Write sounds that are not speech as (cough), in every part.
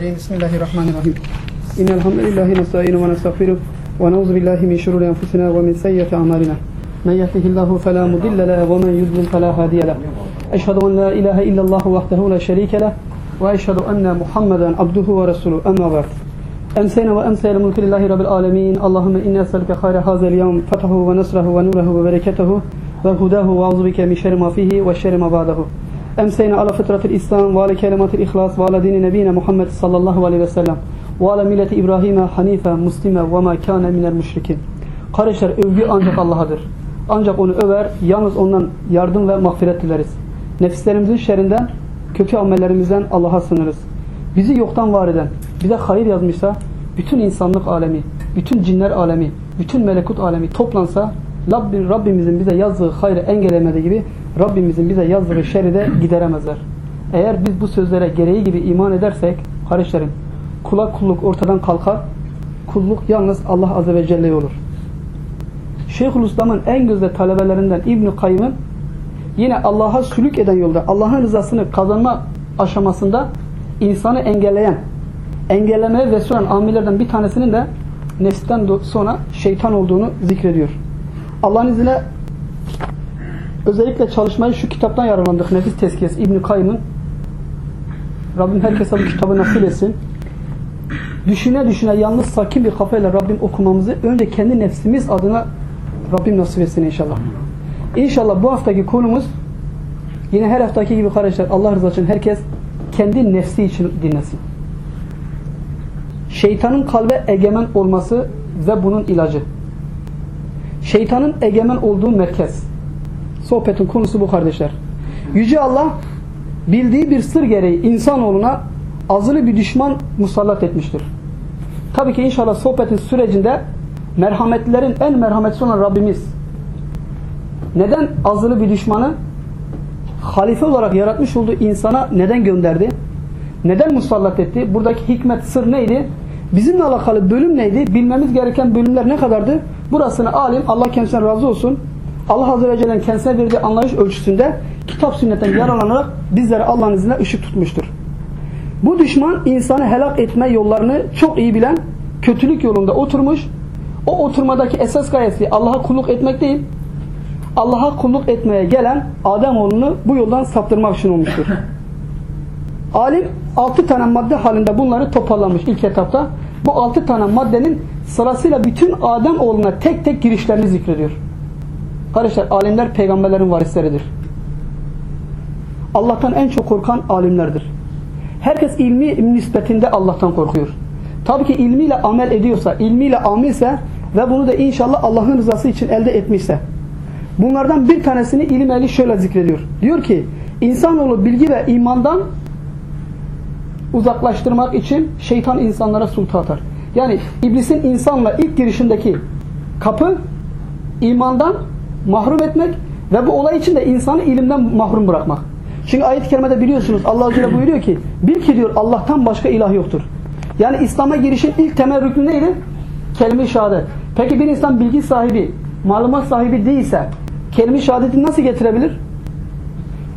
الرجيم. بسم الله الرحمن الرحيم. إن الحمد لله نستعين ونستغفره ونعوذ بالله من شرور أنفسنا ومن سيئات أعمالنا. من يهده الله فلا مضل له ومن يضلل فلا هادي له. أشهد أن لا إله إلا الله وحده لا شريك له وأشهد أن محمدا عبده ورسوله. أما بعد. أمسينا وأمسي الملك لله رب العالمين. اللهم إني أسألك خير هذا اليوم فتحه ونصره ونوره وبركته وهداه وأعوذ بك من شر ما فيه وشر ما بعده. emseyne ala fıtratil İslam ve ala kelimatil ihlas ve ala dini nebine Muhammed sallallahu aleyhi ve sellem ve ala milleti İbrahim'e hanife muslime ve ma kâne minel müşrikin. Kardeşler övgü ancak Allah'adır. Ancak onu över, yalnız ondan yardım ve mağfiret dileriz. Nefislerimizin şerrinden, kötü amellerimizden Allah'a sınırız. Bizi yoktan var eden, bize hayır yazmışsa, bütün insanlık alemi, bütün cinler alemi, bütün melekut alemi toplansa, Rabbimizin bize yazdığı hayrı engelemediği gibi Rabbimizin bize yazdığı şerri de gideremezler. Eğer biz bu sözlere gereği gibi iman edersek, kardeşlerim, kula kulluk ortadan kalkar, kulluk yalnız Allah Azze ve Celle olur. Şeyhülislam'ın en gözde talebelerinden İbn-i Kayyım'ın yine Allah'a sülük eden yolda Allah'ın rızasını kazanma aşamasında insanı engelleyen, engellemeye vesile olan amillerden bir tanesinin de nefsten sonra şeytan olduğunu zikrediyor. Allah'ın izniyle özellikle çalışmayı şu kitaptan yararlandık. Nefis tezkiyesi İbn-i Kayyım'ın Rabbim herkese bu kitabı nasip etsin. Düşüne düşüne yalnız sakin bir kafayla Rabbim okumamızı önce kendi nefsimiz adına Rabbim nasip etsin inşallah. İnşallah bu haftaki konumuz yine her haftaki gibi kardeşler Allah rızası için herkes kendi nefsi için dinlesin. Şeytanın kalbe egemen olması ve bunun ilacı. Şeytanın egemen olduğu merkez. Sohbetin konusu bu kardeşler. Yüce Allah bildiği bir sır gereği insanoğluna azılı bir düşman musallat etmiştir. Tabii ki inşallah sohbetin sürecinde merhametlilerin en merhametli olan Rabbimiz neden azılı bir düşmanı halife olarak yaratmış olduğu insana neden gönderdi? Neden musallat etti? Buradaki hikmet sır neydi? Bizimle alakalı bölüm neydi? Bilmemiz gereken bölümler ne kadardı? Burasını alim Allah kendisine razı olsun. Allah Azze ve Celle'nin kendisine verdiği anlayış ölçüsünde kitap sünnetten yararlanarak bizlere Allah'ın izniyle ışık tutmuştur. Bu düşman insanı helak etme yollarını çok iyi bilen kötülük yolunda oturmuş. O oturmadaki esas gayesi Allah'a kulluk etmek değil. Allah'a kulluk etmeye gelen Ademoğlunu bu yoldan saptırmak için olmuştur. (laughs) Alim altı tane madde halinde bunları toparlamış ilk etapta. Bu altı tane maddenin sırasıyla bütün Ademoğluna tek tek girişlerini zikrediyor. Kardeşler alimler peygamberlerin varisleridir. Allah'tan en çok korkan alimlerdir. Herkes ilmi nispetinde Allah'tan korkuyor. Tabii ki ilmiyle amel ediyorsa, ilmiyle amilse ve bunu da inşallah Allah'ın rızası için elde etmişse. Bunlardan bir tanesini ilim ehli şöyle zikrediyor. Diyor ki, insanoğlu bilgi ve imandan uzaklaştırmak için şeytan insanlara sulta atar. Yani iblisin insanla ilk girişindeki kapı imandan mahrum etmek ve bu olay için de insanı ilimden mahrum bırakmak. Çünkü ayet-i kerimede biliyorsunuz Allah Azze buyuruyor ki bil ki diyor Allah'tan başka ilah yoktur. Yani İslam'a girişin ilk temel rüknü neydi? Kelime-i şehadet. Peki bir insan bilgi sahibi, malumat sahibi değilse kelime-i şehadeti nasıl getirebilir?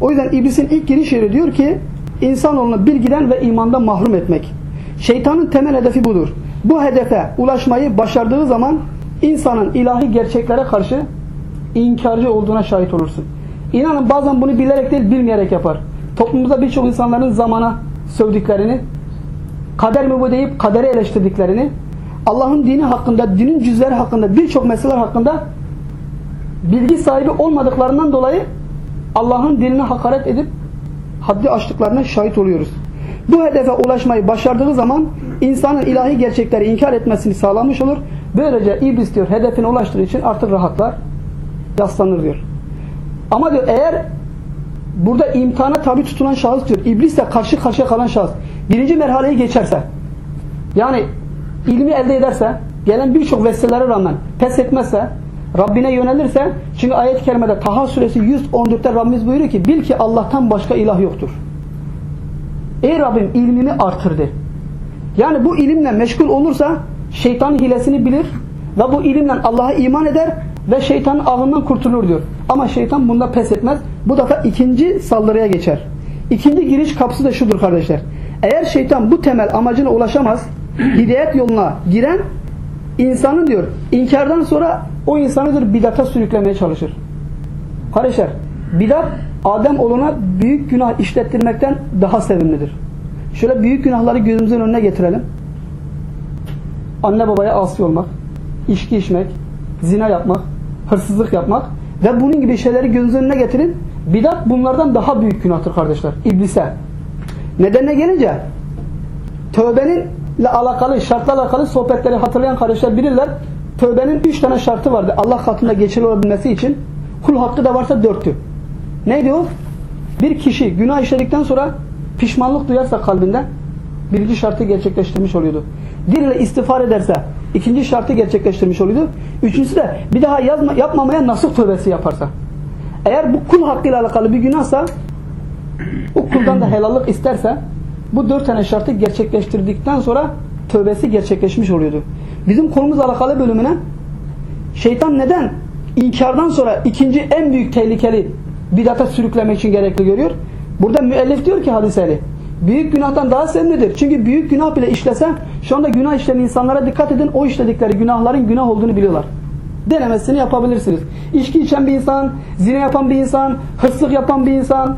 O yüzden iblisin ilk giriş yeri diyor ki insanoğlunu bilgiden ve imandan mahrum etmek. Şeytanın temel hedefi budur. Bu hedefe ulaşmayı başardığı zaman insanın ilahi gerçeklere karşı inkarcı olduğuna şahit olursun. İnanın bazen bunu bilerek değil bilmeyerek yapar. Toplumumuzda birçok insanların zamana sövdüklerini, kader mi bu deyip kaderi eleştirdiklerini, Allah'ın dini hakkında, dinin cüzleri hakkında, birçok meseleler hakkında bilgi sahibi olmadıklarından dolayı Allah'ın dinine hakaret edip haddi aştıklarına şahit oluyoruz. Bu hedefe ulaşmayı başardığı zaman insanın ilahi gerçekleri inkar etmesini sağlamış olur. Böylece iblis diyor hedefine ulaştığı için artık rahatlar, yaslanır diyor. Ama diyor eğer burada imtihana tabi tutulan şahıs diyor, iblisle karşı karşıya kalan şahıs birinci merhaleyi geçerse yani ilmi elde ederse gelen birçok vesilelere rağmen pes etmezse Rabbine yönelirse çünkü ayet-i kerimede Taha suresi 114'te Rabbimiz buyuruyor ki bil ki Allah'tan başka ilah yoktur. Ey Rabbim ilmimi artırdı. Yani bu ilimle meşgul olursa şeytan hilesini bilir ve bu ilimle Allah'a iman eder ve şeytanın ağından kurtulur diyor. Ama şeytan bunda pes etmez. Bu defa ikinci saldırıya geçer. İkinci giriş kapısı da şudur kardeşler. Eğer şeytan bu temel amacına ulaşamaz, (clears throat) hidayet yoluna giren insanın diyor inkardan sonra o insanı diyor bidata sürüklemeye çalışır. Kardeşler bidat Adem oluna büyük günah işlettirmekten daha sevimlidir. Şöyle büyük günahları gözümüzün önüne getirelim. Anne babaya asi olmak, içki içmek, zina yapmak, hırsızlık yapmak ve bunun gibi şeyleri gözünüzün önüne getirin. Bidat bunlardan daha büyük günahtır kardeşler. İblise. Nedenine gelince tövbenin ile alakalı, şartla alakalı sohbetleri hatırlayan kardeşler bilirler. Tövbenin üç tane şartı vardı. Allah katında geçerli olabilmesi için. Kul hakkı da varsa dörtü. Neydi o? Bir kişi günah işledikten sonra pişmanlık duyarsa kalbinde birinci şartı gerçekleştirmiş oluyordu. Diliyle istiğfar ederse ikinci şartı gerçekleştirmiş oluyordu. Üçüncüsü de bir daha yazma, yapmamaya nasıl tövbesi yaparsa. Eğer bu kul hakkıyla alakalı bir günahsa o kuldan da helallik isterse bu dört tane şartı gerçekleştirdikten sonra tövbesi gerçekleşmiş oluyordu. Bizim konumuzla alakalı bölümüne şeytan neden inkardan sonra ikinci en büyük tehlikeli bidata sürüklemek için gerekli görüyor? Burada müellif diyor ki hadiseli büyük günahtan daha sevimlidir. Çünkü büyük günah bile işlese şu anda günah işleyen insanlara dikkat edin o işledikleri günahların günah olduğunu biliyorlar. Denemesini yapabilirsiniz. İçki içen bir insan, zina yapan bir insan, hırsızlık yapan bir insan,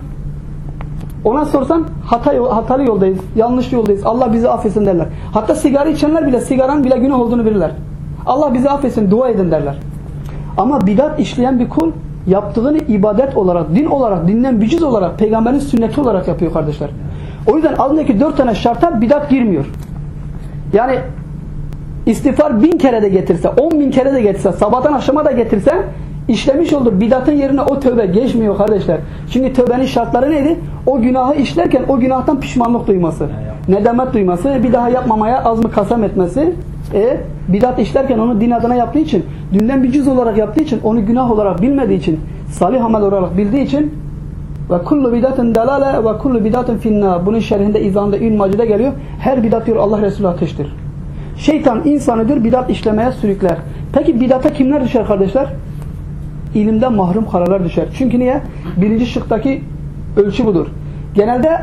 ona sorsan hata, hatalı yoldayız, yanlış yoldayız. Allah bizi affetsin derler. Hatta sigara içenler bile sigaranın bile günah olduğunu bilirler. Allah bizi affetsin, dua edin derler. Ama bidat işleyen bir kul yaptığını ibadet olarak, din olarak, dinden cüz olarak, peygamberin sünneti olarak yapıyor kardeşler. O yüzden altındaki dört tane şarta bidat girmiyor. Yani istiğfar bin kere de getirse, on bin kere de getirse, sabahtan akşama da getirse işlemiş olur. Bidatın yerine o tövbe geçmiyor kardeşler. Çünkü tövbenin şartları neydi? O günahı işlerken o günahtan pişmanlık duyması. Nedamet duyması, bir daha yapmamaya az mı kasam etmesi. E, bidat işlerken onu din adına yaptığı için, dünden bir cüz olarak yaptığı için, onu günah olarak bilmediği için, salih amel olarak bildiği için ve kullu bidatın dalale ve kullu bidatın finna. Bunun şerhinde izahında İlm Maci'de geliyor. Her bidat diyor Allah Resulü ateştir. Şeytan insanı diyor bidat işlemeye sürükler. Peki bidata kimler düşer kardeşler? ilimden mahrum karalar düşer. Çünkü niye? Birinci şıktaki ölçü budur. Genelde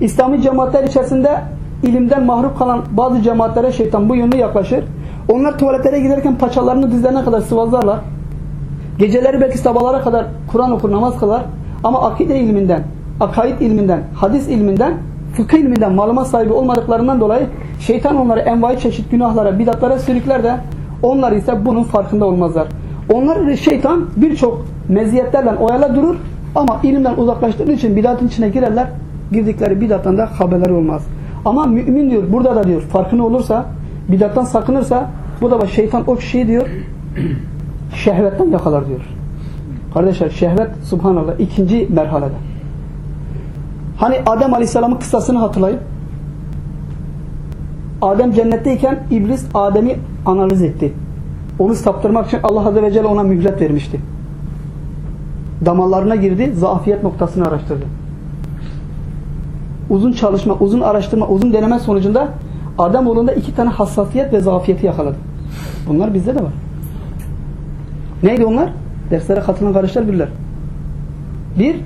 İslami cemaatler içerisinde ilimden mahrum kalan bazı cemaatlere şeytan bu yönlü yaklaşır. Onlar tuvaletlere giderken paçalarını dizlerine kadar sıvazlarlar. Geceleri belki sabahlara kadar Kur'an okur, namaz kılar. Ama akide ilminden, akaid ilminden, hadis ilminden, fıkıh ilminden malumat sahibi olmadıklarından dolayı şeytan onları envai çeşit günahlara, bidatlara sürükler de onlar ise bunun farkında olmazlar. Onlar şeytan birçok meziyetlerle oyala durur ama ilimden uzaklaştırdığı için bidatın içine girerler. Girdikleri bidattan da haberleri olmaz. Ama mümin diyor burada da diyor farkında olursa bidattan sakınırsa bu da şeytan o kişiyi diyor şehvetten yakalar diyor. Kardeşler şehvet subhanallah ikinci merhalede. Hani Adem Aleyhisselam'ın kıssasını hatırlayın. Adem cennetteyken iblis Adem'i analiz etti. Onu saptırmak için Allah Azze ve Celle ona mühlet vermişti. Damarlarına girdi, zafiyet noktasını araştırdı. Uzun çalışma, uzun araştırma, uzun deneme sonucunda Adem oğlunda iki tane hassasiyet ve zafiyeti yakaladı. Bunlar bizde de var. Neydi onlar? Derslere katılan kardeşler bilirler. Bir,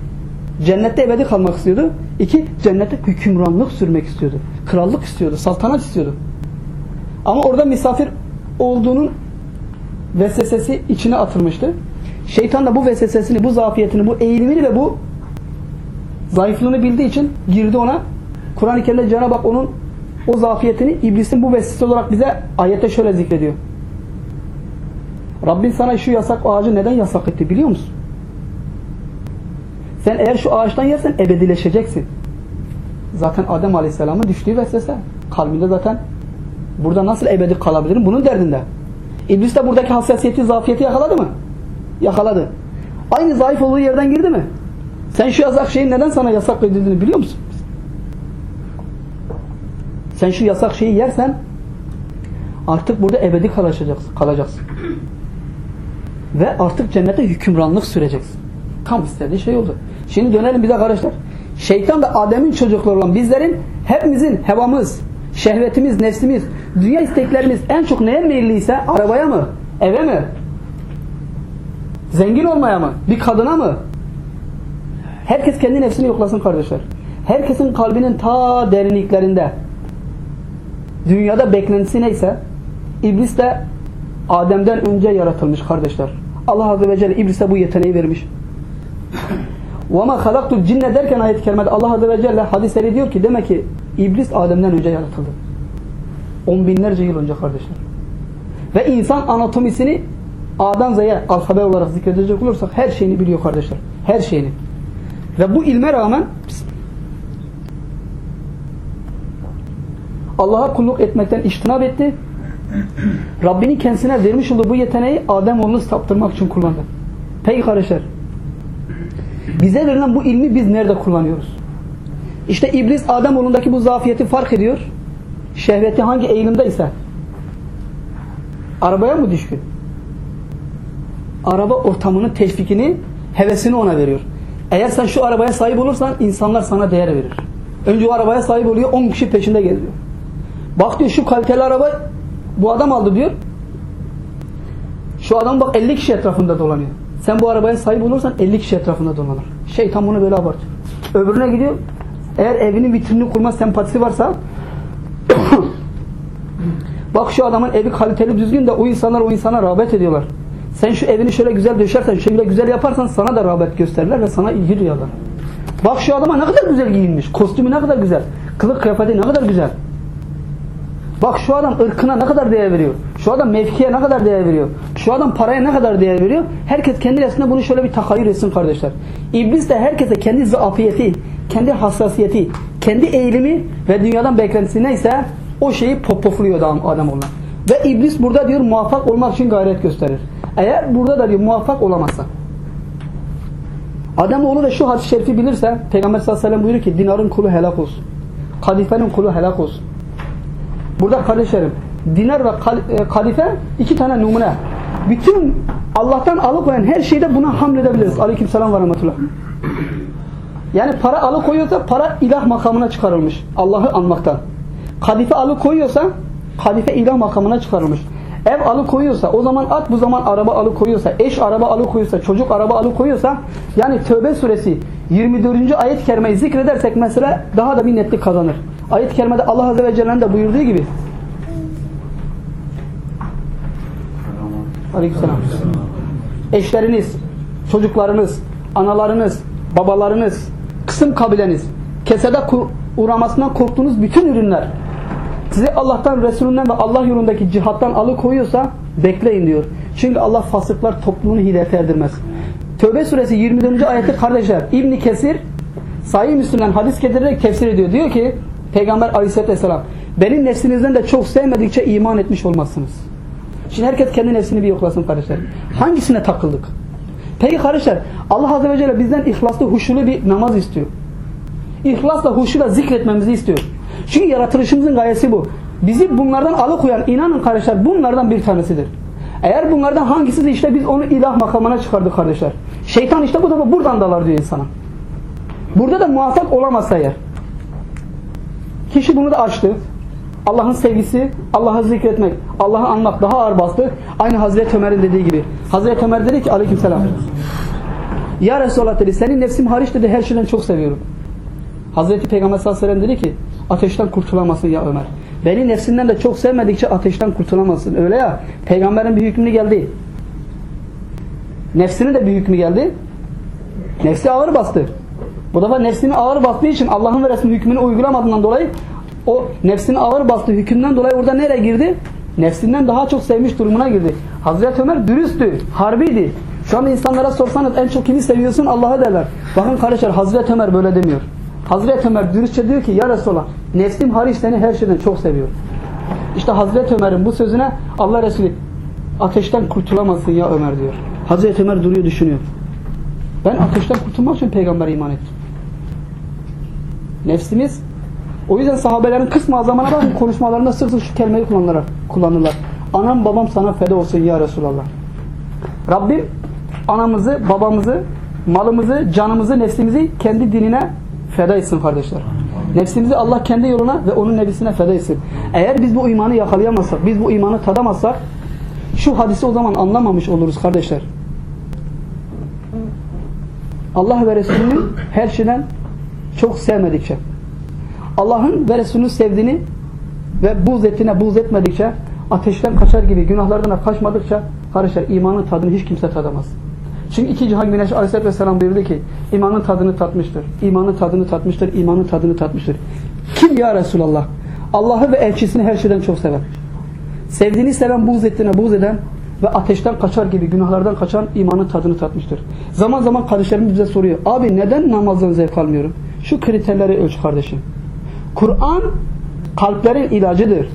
cennette ebedi kalmak istiyordu. İki, cennette hükümranlık sürmek istiyordu. Krallık istiyordu, saltanat istiyordu. Ama orada misafir olduğunun vesvesesi içine atılmıştı. Şeytan da bu vesvesesini, bu zafiyetini, bu eğilimini ve bu zayıflığını bildiği için girdi ona. Kur'an-ı Kerim'de Cenab-ı Hak onun o zafiyetini iblisin bu vesvesesi olarak bize ayette şöyle zikrediyor. Rabbin sana şu yasak ağacı neden yasak etti biliyor musun? Sen eğer şu ağaçtan yersen ebedileşeceksin. Zaten Adem Aleyhisselam'ın düştüğü vesvese. Kalbinde zaten burada nasıl ebedi kalabilirim bunun derdinde. İblis de buradaki hassasiyeti, zafiyeti yakaladı mı? Yakaladı. Aynı zayıf olduğu yerden girdi mi? Sen şu yasak şeyin neden sana yasak edildiğini biliyor musun? Sen şu yasak şeyi yersen artık burada ebedi kalacaksın. kalacaksın. Ve artık cennete hükümranlık süreceksin. Tam istediği şey oldu. Şimdi dönelim bir de arkadaşlar. Şeytan da Adem'in çocukları olan bizlerin hepimizin hevamız, şehvetimiz, nefsimiz, dünya isteklerimiz en çok neye meyilliyse arabaya mı? Eve mi? Zengin olmaya mı? Bir kadına mı? Herkes kendi nefsini yoklasın kardeşler. Herkesin kalbinin ta derinliklerinde dünyada beklentisi neyse iblis de Adem'den önce yaratılmış kardeşler. Allah Azze ve Celle iblise bu yeteneği vermiş. وَمَا خَلَقْتُ الْجِنَّ derken ayet-i kerimede Allah Azze ve Celle hadisleri diyor ki demek ki iblis Adem'den önce yaratıldı. On binlerce yıl önce kardeşler. Ve insan anatomisini A'dan Z'ye alfabe olarak zikredecek olursak her şeyini biliyor kardeşler. Her şeyini. Ve bu ilme rağmen Allah'a kulluk etmekten iştinab etti. (clears throat) Rabbinin kendisine vermiş olduğu bu yeteneği Adem oğlunu saptırmak için kullandı. Peki kardeşler. Bize verilen bu ilmi biz nerede kullanıyoruz? İşte iblis Adem oğlundaki bu zafiyeti fark ediyor. Şehveti hangi eğilimde ise arabaya mı düşkün? Araba ortamının teşvikini, hevesini ona veriyor. Eğer sen şu arabaya sahip olursan insanlar sana değer verir. Önce o arabaya sahip oluyor 10 kişi peşinde geziyor. Bak diyor şu kaliteli araba bu adam aldı diyor. Şu adam bak 50 kişi etrafında dolanıyor. Sen bu arabaya sahip olursan 50 kişi etrafında dolanır. Şeytan bunu böyle abartıyor. Öbürüne gidiyor. Eğer evinin vitrinini kurma sempatisi varsa (coughs) bak şu adamın evi kaliteli düzgün de o insanlar o insana rağbet ediyorlar. Sen şu evini şöyle güzel döşersen, şöyle güzel yaparsan sana da rağbet gösterirler ve sana ilgi duyarlar. Bak şu adama ne kadar güzel giyinmiş. Kostümü ne kadar güzel. Kılık kıyafeti ne kadar güzel. Bak şu adam ırkına ne kadar değer veriyor. Şu adam mevkiye ne kadar değer veriyor. Şu adam paraya ne kadar değer veriyor. Herkes kendi nefsine bunu şöyle bir takayyür etsin kardeşler. İblis de herkese kendi zafiyeti, kendi hassasiyeti, kendi eğilimi ve dünyadan beklentisi neyse o şeyi popofluyor adam, adam ona. Ve iblis burada diyor muvaffak olmak için gayret gösterir. Eğer burada da diyor muvaffak olamazsa Ademoğlu da şu hadis-i şerifi bilirse Peygamber sallallahu aleyhi ve sellem buyuruyor ki dinarın kulu helak olsun. Kadifenin kulu helak olsun. Burada kardeşlerim dinar ve e, kalife iki tane numune. Bütün Allah'tan alıkoyan her şeyde buna hamledebiliriz. Aleyküm selam ve rahmetullah. Yani para alıkoyuyorsa para ilah makamına çıkarılmış. Allah'ı anmaktan. Kadife alıkoyuyorsa kadife ilah makamına çıkarılmış. Ev alıkoyuyorsa o zaman at bu zaman araba alıkoyuyorsa eş araba alıkoyuyorsa çocuk araba alıkoyuyorsa yani Tövbe suresi 24. ayet-i kerimeyi zikredersek mesela daha da bir netlik kazanır. Ayet-i kerimede Allah Azze ve Celle'nin de buyurduğu gibi Aleykümselam. Eşleriniz, çocuklarınız, analarınız, babalarınız, kısım kabileniz, kesede uğramasından korktuğunuz bütün ürünler sizi Allah'tan, Resulünden ve Allah yolundaki cihattan alıkoyuyorsa bekleyin diyor. Çünkü Allah fasıklar toplumunu hidayete erdirmez. Tövbe suresi 24. ayeti kardeşler İbn Kesir Sahih Müslim'den hadis getirerek tefsir ediyor. Diyor ki Peygamber aleyhisselatü vesselam benim nefsinizden de çok sevmedikçe iman etmiş olmazsınız. Şimdi herkes kendi nefsini bir yoklasın kardeşler. Hangisine takıldık? Peki kardeşler Allah Azze ve Celle bizden ihlaslı, huşulu bir namaz istiyor. İhlasla, huşuyla zikretmemizi istiyor. Çünkü yaratılışımızın gayesi bu. Bizi bunlardan alıkoyan inanın kardeşler bunlardan bir tanesidir. Eğer bunlardan hangisi işte biz onu ilah makamına çıkardık kardeşler. Şeytan işte bu da buradan dalar diyor insana. Burada da muvaffak olamazsa eğer. Kişi bunu da açtı. Allah'ın sevgisi, Allah'ı zikretmek, Allah'ı anmak daha ağır bastı. Aynı Hazreti Ömer'in dediği gibi. Hazreti Ömer dedi ki aleykümselam. Ya Resulallah dedi senin nefsim hariç dedi her şeyden çok seviyorum. Hazreti Peygamber sallallahu aleyhi ve sellem dedi ki ateşten kurtulamazsın ya Ömer. Beni nefsinden de çok sevmedikçe ateşten kurtulamazsın. Öyle ya. Peygamberin bir hükmü geldi. Nefsinin de bir hükmü geldi. Nefsi ağır bastı. Bu defa nefsini ağır bastığı için Allah'ın ve Resulünün hükmünü uygulamadığından dolayı o nefsini ağır bastığı hükümden dolayı orada nereye girdi? Nefsinden daha çok sevmiş durumuna girdi. Hazreti Ömer dürüsttü, harbiydi. Şu anda insanlara sorsanız en çok kimi seviyorsun Allah'ı derler. Bakın kardeşler Hazreti Ömer böyle demiyor. Hazreti Ömer dürüstçe diyor ki ya Resulallah nefsim hariç seni her şeyden çok seviyor. İşte Hazreti Ömer'in bu sözüne Allah Resulü ateşten kurtulamazsın ya Ömer diyor. Hazreti Ömer duruyor düşünüyor. Ben ateşten kurtulmak için peygambere iman ettim. Nefsimiz o yüzden sahabelerin kısmı azamana bakın konuşmalarında sık sık şu kelimeyi kullanırlar. kullanırlar. Anam babam sana feda olsun ya Resulallah. Rabbim anamızı, babamızı, malımızı, canımızı, nefsimizi kendi dinine feda etsin kardeşler. Nefsimizi Allah kendi yoluna ve onun nebisine feda etsin. Eğer biz bu imanı yakalayamazsak, biz bu imanı tadamazsak şu hadisi o zaman anlamamış oluruz kardeşler. Allah ve Resulünün her şeyden çok sevmedikçe, Allah'ın ve Resulünün sevdiğini ve buz ettiğine buz etmedikçe, ateşten kaçar gibi günahlardan kaçmadıkça, kardeşler imanın tadını hiç kimse tadamaz. Çünkü iki cihan güneş aleyhissalatü vesselam buyurdu ki, imanın tadını tatmıştır, imanın tadını tatmıştır, imanın tadını tatmıştır. Kim ya Resulallah? Allah'ı ve elçisini her şeyden çok sever. Sevdiğini seven buğz ettiğine buğz eden ve ateşten kaçar gibi günahlardan kaçan imanın tadını tatmıştır. Zaman zaman kardeşlerimiz bize soruyor. Abi neden namazdan zevk almıyorum? Şu kriterleri ölç kardeşim. Kur'an kalplerin ilacıdır.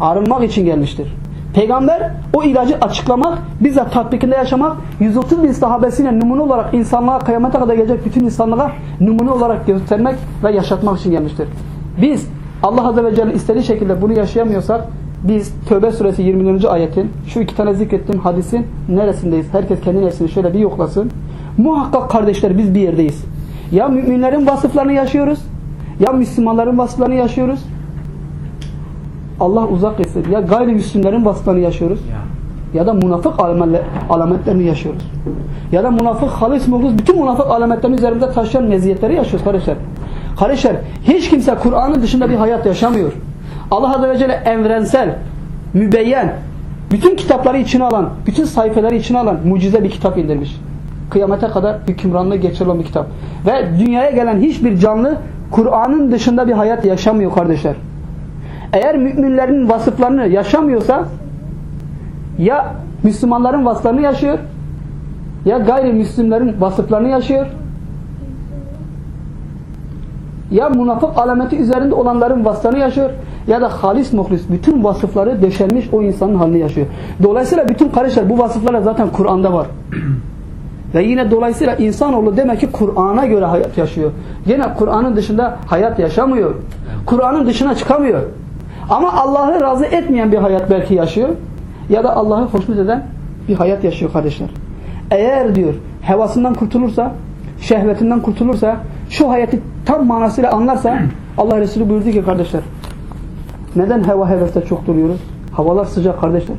Arınmak için gelmiştir. Peygamber o ilacı açıklamak, bizzat tatbikinde yaşamak, 130 bin sahabesiyle numune olarak insanlığa kıyamete kadar gelecek bütün insanlığa numune olarak göstermek ve yaşatmak için gelmiştir. Biz Allah Azze ve Celle istediği şekilde bunu yaşayamıyorsak biz Tövbe suresi 20. ayetin şu iki tane zikrettiğim hadisin neresindeyiz? Herkes kendi nefsini şöyle bir yoklasın. Muhakkak kardeşler biz bir yerdeyiz. Ya müminlerin vasıflarını yaşıyoruz ya Müslümanların vasıflarını yaşıyoruz Allah uzak etsin. Ya gayrimüslimlerin vasıflarını yaşıyoruz ya da münafık alametlerini yaşıyoruz. Ya da münafık halis muhlus bütün münafık alametlerini üzerinde taşıyan meziyetleri yaşıyoruz kardeşler. Kardeşler hiç kimse Kur'an'ın dışında bir hayat yaşamıyor. Allah Azze ve Celle evrensel, mübeyyen, bütün kitapları içine alan, bütün sayfaları içine alan mucize bir kitap indirmiş. Kıyamete kadar hükümranlığı geçirilen bir kitap. Ve dünyaya gelen hiçbir canlı Kur'an'ın dışında bir hayat yaşamıyor kardeşler. Eğer müminlerin vasıflarını yaşamıyorsa ya Müslümanların vasıflarını yaşıyor ya gayrimüslimlerin vasıflarını yaşıyor ya münafık alameti üzerinde olanların vasıflarını yaşıyor ya da halis muhlis bütün vasıfları döşenmiş o insanın halini yaşıyor. Dolayısıyla bütün kardeşler bu vasıflar zaten Kur'an'da var. Ve yine dolayısıyla insanoğlu demek ki Kur'an'a göre hayat yaşıyor. Yine Kur'an'ın dışında hayat yaşamıyor. Kur'an'ın dışına çıkamıyor. Ama Allah'ı razı etmeyen bir hayat belki yaşıyor. Ya da Allah'ı hoşnut eden bir hayat yaşıyor kardeşler. Eğer diyor hevasından kurtulursa, şehvetinden kurtulursa, şu hayatı tam manasıyla anlarsa Allah Resulü buyurdu ki kardeşler neden heva heveste çok duruyoruz? Havalar sıcak kardeşler.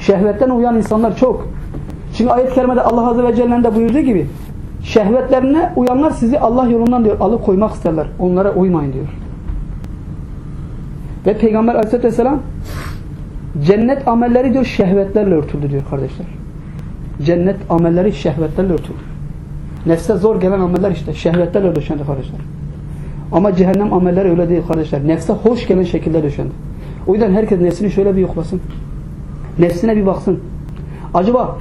Şehvetten uyan insanlar çok. Çünkü ayet-i kerimede Allah Azze ve Celle'nin de buyurduğu gibi şehvetlerine uyanlar sizi Allah yolundan diyor alıkoymak isterler. Onlara uymayın diyor. Ve Peygamber Aleyhisselatü Vesselam cennet amelleri diyor şehvetlerle örtüldü diyor kardeşler. Cennet amelleri şehvetlerle örtüldü. Nefse zor gelen ameller işte şehvetlerle döşendi kardeşler. Ama cehennem amelleri öyle değil kardeşler. Nefse hoş gelen şekilde döşendi. O yüzden herkes nefsini şöyle bir yoklasın. Nefsine bir baksın. Acaba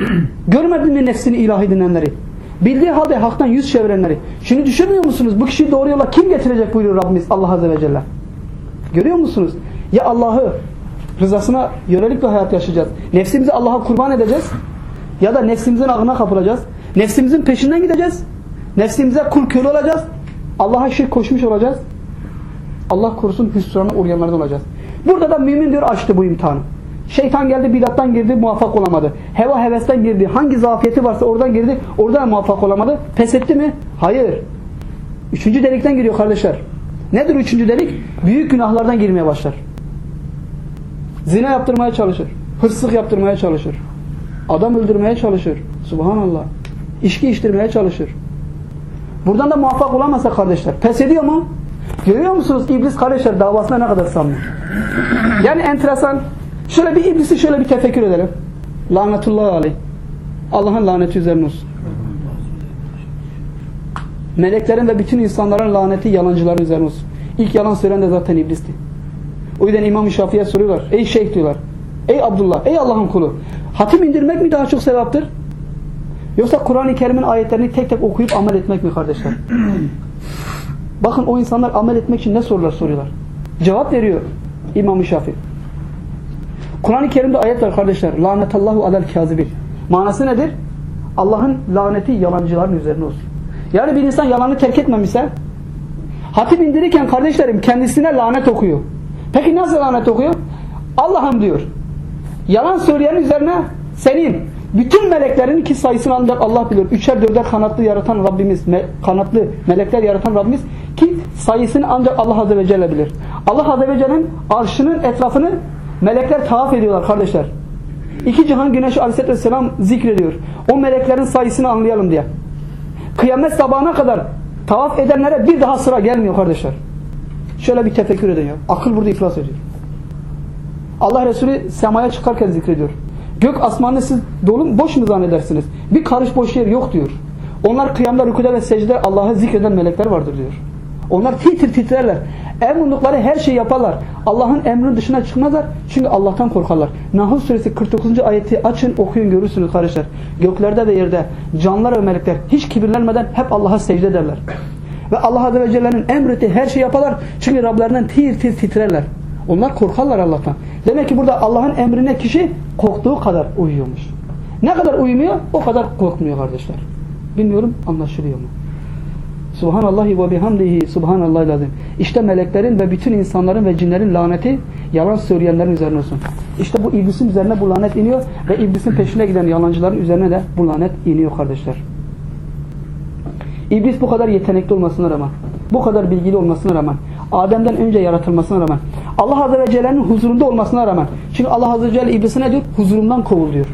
görmedin mi nefsini ilahi dinlenleri? Bildiği halde haktan yüz çevirenleri. Şimdi düşünmüyor musunuz? Bu kişiyi doğru yola kim getirecek buyuruyor Rabbimiz Allah Azze ve Celle. Görüyor musunuz? Ya Allah'ı rızasına yönelik bir hayat yaşayacağız. Nefsimizi Allah'a kurban edeceğiz. Ya da nefsimizin ağına kapılacağız. Nefsimizin peşinden gideceğiz. Nefsimize kul köle olacağız. Allah'a şirk koşmuş olacağız. Allah korusun hüsrana uğrayanlardan olacağız. Burada da mümin diyor açtı bu imtihanı. Şeytan geldi bidattan girdi muvaffak olamadı. Heva hevesten girdi. Hangi zafiyeti varsa oradan girdi. Oradan muvaffak olamadı. Pes etti mi? Hayır. Üçüncü delikten giriyor kardeşler. Nedir üçüncü delik? Büyük günahlardan girmeye başlar. Zina yaptırmaya çalışır. Hırsızlık yaptırmaya çalışır. Adam öldürmeye çalışır. Subhanallah. İşki içtirmeye çalışır. Buradan da muvaffak olamazsa kardeşler. Pes ediyor mu? Görüyor musunuz iblis kardeşler davasına ne kadar samimi? Yani enteresan. Şöyle bir iblisi şöyle bir tefekkür edelim. Lanetullah aleyh. Allah'ın laneti üzerine olsun. Meleklerin ve bütün insanların laneti yalancıların üzerine olsun. İlk yalan söyleyen de zaten iblisti. O yüzden İmam-ı Şafii'ye soruyorlar. Ey şeyh diyorlar. Ey Abdullah, ey Allah'ın kulu. Hatim indirmek mi daha çok sevaptır? Yoksa Kur'an-ı Kerim'in ayetlerini tek tek okuyup amel etmek mi kardeşler? Bakın o insanlar amel etmek için ne sorular soruyorlar. Cevap veriyor İmam-ı Şafii. Kur'an-ı Kerim'de ayet var kardeşler. Lanetallahu alel kazibin. Manası nedir? Allah'ın laneti yalancıların üzerine olsun. Yani bir insan yalanı terk etmemişse hatip indirirken kardeşlerim kendisine lanet okuyor. Peki nasıl lanet okuyor? Allah'ım diyor. Yalan söyleyen üzerine senin bütün meleklerin ki sayısını ancak Allah bilir. Üçer dörder kanatlı yaratan Rabbimiz, me kanatlı melekler yaratan Rabbimiz ki sayısını ancak Allah Azze ve Celle bilir. Allah Azze ve Celle'nin arşının etrafını melekler tavaf ediyorlar kardeşler. İki cihan güneşi aleyhisselatü vesselam zikrediyor. O meleklerin sayısını anlayalım diye. Kıyamet sabahına kadar Tavaf edenlere bir daha sıra gelmiyor kardeşler. Şöyle bir tefekkür edin ya. Akıl burada iflas ediyor. Allah Resulü semaya çıkarken zikrediyor. Gök asmanını siz dolu boş mu zannedersiniz? Bir karış boş yer yok diyor. Onlar kıyamda, rükuda ve secde Allah'ı zikreden melekler vardır diyor. Onlar titir titrerler. Emrundukları her şeyi yaparlar. Allah'ın emrinin dışına çıkmazlar. Çünkü Allah'tan korkarlar. Nahl suresi 49. ayeti açın okuyun görürsünüz kardeşler. Göklerde ve yerde canlılar ve melekler hiç kibirlenmeden hep Allah'a secde ederler. Ve Allah Azze ve Celle'nin emrettiği her şeyi yaparlar. Çünkü Rablerinden tir tir titrerler. Onlar korkarlar Allah'tan. Demek ki burada Allah'ın emrine kişi korktuğu kadar uyuyormuş. Ne kadar uyumuyor o kadar korkmuyor kardeşler. Bilmiyorum anlaşılıyor mu? Subhanallahi ve bihamdihi subhanallahi lazım. İşte meleklerin ve bütün insanların ve cinlerin laneti yalan söyleyenlerin üzerine olsun. İşte bu iblisin üzerine bu lanet iniyor ve iblisin peşine giden yalancıların üzerine de bu lanet iniyor kardeşler. İblis bu kadar yetenekli olmasına rağmen, bu kadar bilgili olmasına rağmen, Adem'den önce yaratılmasına rağmen, Allah Azze ve Celle'nin huzurunda olmasına rağmen, çünkü Allah Azze ve Celle iblisi ne diyor? Huzurumdan kovul diyor.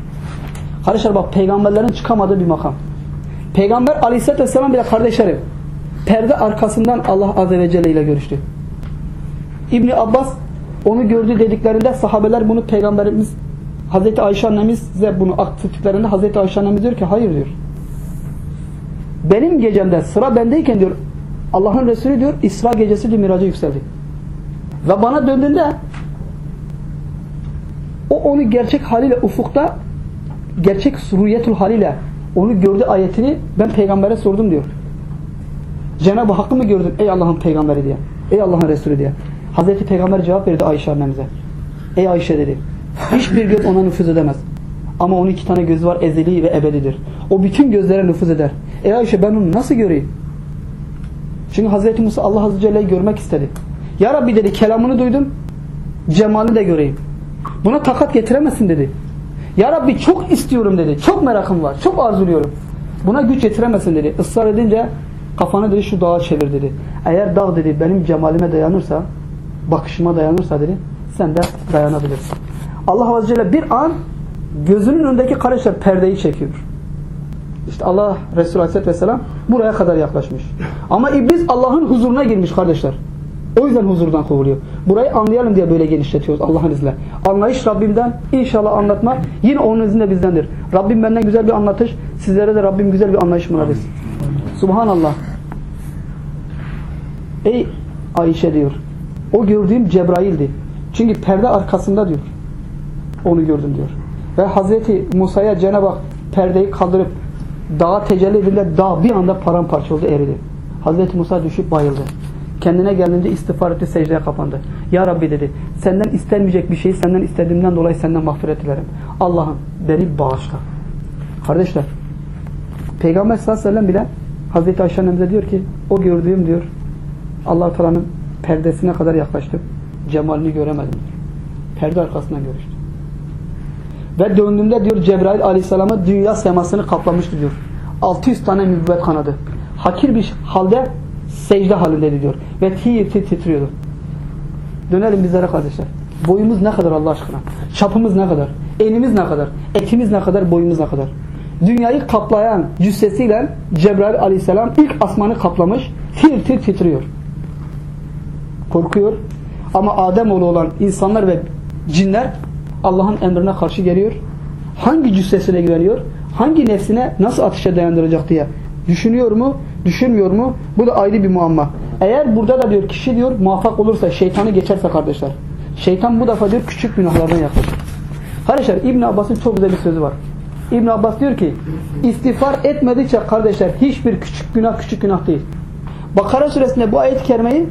Kardeşler bak peygamberlerin çıkamadığı bir makam. Peygamber aleyhissalatü vesselam bile kardeşlerim perde arkasından Allah Azze ve Celle ile görüştü. İbni Abbas onu gördü dediklerinde sahabeler bunu peygamberimiz Hazreti Ayşe annemize bunu aktifliklerinde Hazreti Ayşe annemiz diyor ki hayır diyor. Benim gecemde sıra bendeyken diyor Allah'ın Resulü diyor İsra gecesi diyor miraca yükseldi. Ve bana döndüğünde o onu gerçek haliyle ufukta gerçek suriyetül haliyle onu gördü ayetini ben peygambere sordum diyor. Cenab-ı Hakk'ı mı gördün ey Allah'ın peygamberi diye. Ey Allah'ın Resulü diye. Hazreti Peygamber cevap verdi Ayşe annemize. Ey Ayşe dedi. Hiçbir göz ona nüfuz edemez. Ama onun iki tane gözü var ezeli ve ebedidir. O bütün gözlere nüfuz eder. Ey Ayşe ben onu nasıl göreyim? Çünkü Hazreti Musa Allah Azze Celle'yi görmek istedi. Ya Rabbi dedi kelamını duydum. Cemalini de göreyim. Buna takat getiremezsin dedi. Ya Rabbi çok istiyorum dedi. Çok merakım var. Çok arzuluyorum. Buna güç getiremezsin dedi. Israr edince kafanı dedi şu dağa çevir dedi. Eğer dağ dedi benim cemalime dayanırsa bakışıma dayanırsa dedi sen de dayanabilirsin. Allah Azze Celle bir an gözünün önündeki kardeşler perdeyi çekiyor. İşte Allah Resulü Aleyhisselatü Vesselam buraya kadar yaklaşmış. Ama iblis Allah'ın huzuruna girmiş kardeşler. O yüzden huzurdan kovuluyor. Burayı anlayalım diye böyle genişletiyoruz Allah'ın izniyle. Anlayış Rabbimden, inşallah anlatma yine onun izniyle bizdendir. Rabbim benden güzel bir anlatış, sizlere de Rabbim güzel bir anlayış mınadır. Subhanallah. Ey Ayşe diyor. O gördüğüm Cebrail'di. Çünkü perde arkasında diyor. Onu gördüm diyor. Ve Hazreti Musa'ya Cenab-ı perdeyi kaldırıp dağa tecelli edildi. Dağ bir anda paramparça oldu eridi. Hazreti Musa düşüp bayıldı. Kendine gelince istiğfar etti secdeye kapandı. Ya Rabbi dedi senden istenmeyecek bir şeyi senden istediğimden dolayı senden mağfiret dilerim. Allah'ım beni bağışla. Kardeşler Peygamber sallallahu aleyhi ve sellem bile Hazreti Ayşe annemize diyor ki o gördüğüm diyor allah Teala'nın perdesine kadar yaklaştım. Cemalini göremedim diyor. Perde arkasından görüştü. Ve döndüğümde diyor Cebrail aleyhisselamı dünya semasını kaplamıştı diyor. 600 tane nübüvvet kanadı. Hakir bir halde secde halindeydi diyor. Ve tir titriyordu. Dönelim bizlere kardeşler. Boyumuz ne kadar Allah aşkına? Çapımız ne kadar? Enimiz ne kadar? Etimiz ne kadar? Boyumuz ne kadar? Dünyayı kaplayan cüssesiyle Cebrail aleyhisselam ilk asmanı kaplamış. Tir tir titriyor. Korkuyor. Ama Ademoğlu olan insanlar ve cinler Allah'ın emrine karşı geliyor. Hangi cüssesine güveniyor? Hangi nefsine nasıl ateşe dayandıracak diye düşünüyor mu? Düşünmüyor mu? Bu da ayrı bir muamma. Eğer burada da diyor kişi diyor muvaffak olursa şeytanı geçerse kardeşler. Şeytan bu defa diyor küçük günahlardan yaklaşır. Kardeşler İbn Abbas'ın çok güzel bir sözü var. İbn Abbas diyor ki istiğfar etmedikçe kardeşler hiçbir küçük günah küçük günah değil. Bakara suresinde bu ayet-i kerimeyi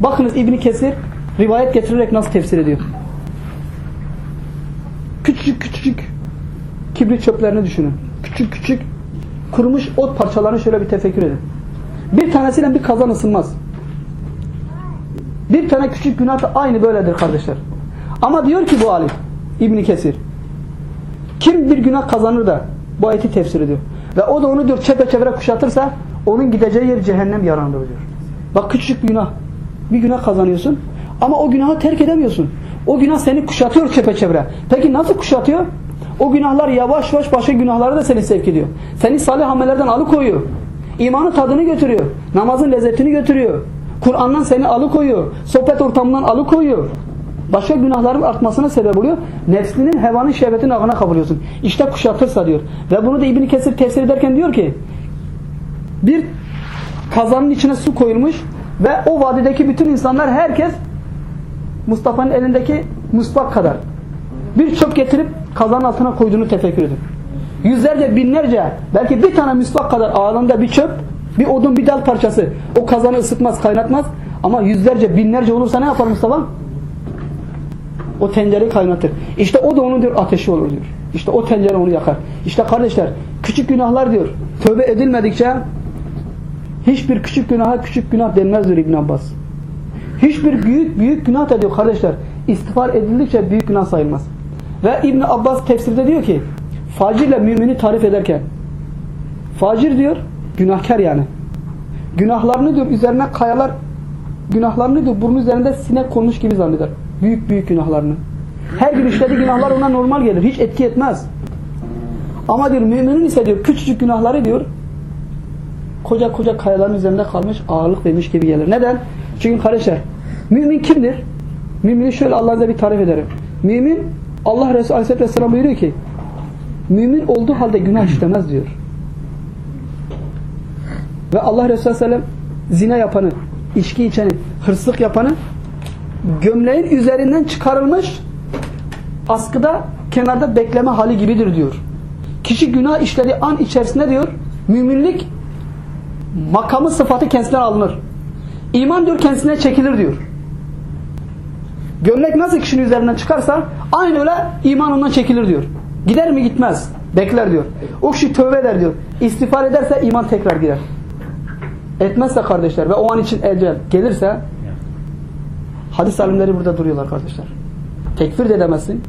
bakınız İbn Kesir rivayet getirerek nasıl tefsir ediyor. Küçücük küçücük kibrit çöplerini düşünün. Küçük küçük kurumuş ot parçalarını şöyle bir tefekkür edin. Bir tanesiyle bir kazan ısınmaz. Bir tane küçük günah da aynı böyledir kardeşler. Ama diyor ki bu alim İbni Kesir kim bir günah kazanır da bu ayeti tefsir ediyor. Ve o da onu diyor çepeçevre kuşatırsa onun gideceği yer cehennem yarandır diyor. Bak küçük bir günah. Bir günah kazanıyorsun ama o günahı terk edemiyorsun. O günah seni kuşatıyor çepeçevre. Peki nasıl kuşatıyor? O günahlar yavaş yavaş başka günahlara da seni sevk ediyor. Seni salih amellerden alıkoyuyor. İmanın tadını götürüyor. Namazın lezzetini götürüyor. Kur'an'dan seni alıkoyuyor. Sohbet ortamından alıkoyuyor. Başka günahların artmasına sebep oluyor. Nefsinin, hevanın, şehvetin ağına kapılıyorsun. İşte kuşatırsa diyor. Ve bunu da İbn Kesir tefsir ederken diyor ki bir kazanın içine su koyulmuş ve o vadideki bütün insanlar herkes Mustafa'nın elindeki musbak kadar bir çöp getirip kazanın altına koyduğunu tefekkür edin. Yüzlerce, binlerce, belki bir tane musbak kadar ağırlığında bir çöp, bir odun, bir dal parçası o kazanı ısıtmaz, kaynatmaz. Ama yüzlerce, binlerce olursa ne yapar Mustafa? O tencereyi kaynatır. İşte o da onun diyor ateşi olur diyor. İşte o tencere onu yakar. İşte kardeşler küçük günahlar diyor. Tövbe edilmedikçe hiçbir küçük günaha küçük günah denmez diyor İbn Abbas. Hiçbir büyük büyük günah da diyor kardeşler. İstiğfar edildikçe büyük günah sayılmaz. Ve İbn Abbas tefsirde diyor ki facirle mümini tarif ederken facir diyor günahkar yani. Günahlarını diyor üzerine kayalar günahlarını diyor burnu üzerinde sinek konmuş gibi zanneder. Büyük büyük günahlarını. Her gün işlediği günahlar ona normal gelir. Hiç etki etmez. Ama diyor müminin ise diyor küçücük günahları diyor koca koca kayaların üzerinde kalmış ağırlık vermiş gibi gelir. Neden? Çünkü kardeşler mümin kimdir? Mümini şöyle Allah'a bir tarif ederim. Mümin Allah Resulü Aleyhisselatü Vesselam buyuruyor ki mümin olduğu halde günah işlemez diyor. Ve Allah Resulü Aleyhisselam zina yapanı, içki içeni, hırsızlık yapanı gömleğin üzerinden çıkarılmış askıda kenarda bekleme hali gibidir diyor. Kişi günah işlediği an içerisinde diyor müminlik makamı sıfatı kendisinden alınır. İman diyor kendisine çekilir diyor. Gömlek nasıl kişinin üzerinden çıkarsa aynı öyle iman ondan çekilir diyor. Gider mi gitmez. Bekler diyor. O kişi tövbe eder diyor. İstiğfar ederse iman tekrar gider. Etmezse kardeşler ve o an için ecel gelirse hadis alimleri burada duruyorlar kardeşler. Tekfir de edemezsin.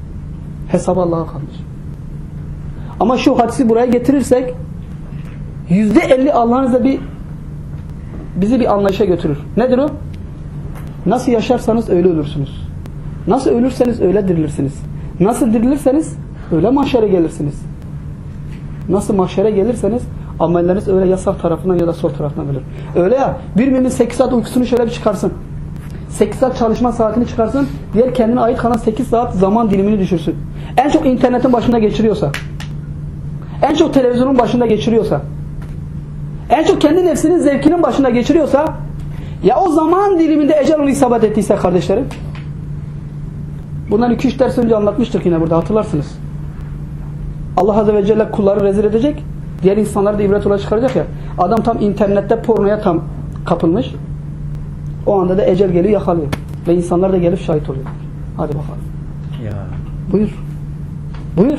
Hesabı Allah'a kalmış. Ama şu hadisi buraya getirirsek yüzde elli Allah'ın bir bizi bir anlayışa götürür. Nedir o? Nasıl yaşarsanız öyle ölürsünüz. Nasıl ölürseniz öyle dirilirsiniz. Nasıl dirilirseniz öyle mahşere gelirsiniz. Nasıl mahşere gelirseniz amelleriniz öyle yasak tarafından ya da sol tarafından gelir. Öyle ya bir mümin 8 saat uykusunu şöyle bir çıkarsın. 8 saat çalışma saatini çıkarsın. Diğer kendine ait kalan 8 saat zaman dilimini düşürsün. En çok internetin başında geçiriyorsa en çok televizyonun başında geçiriyorsa en çok kendi nefsinin zevkinin başında geçiriyorsa ya o zaman diliminde ecel onu isabet ettiyse kardeşlerim bundan 2-3 ders önce anlatmıştık yine burada hatırlarsınız. Allah Azze ve Celle kulları rezil edecek. Diğer insanları da ibret olarak çıkaracak ya. Adam tam internette pornoya tam kapılmış. O anda da ecel geliyor yakalıyor. Ve insanlar da gelip şahit oluyor. Hadi bakalım. Ya. Buyur. Buyur.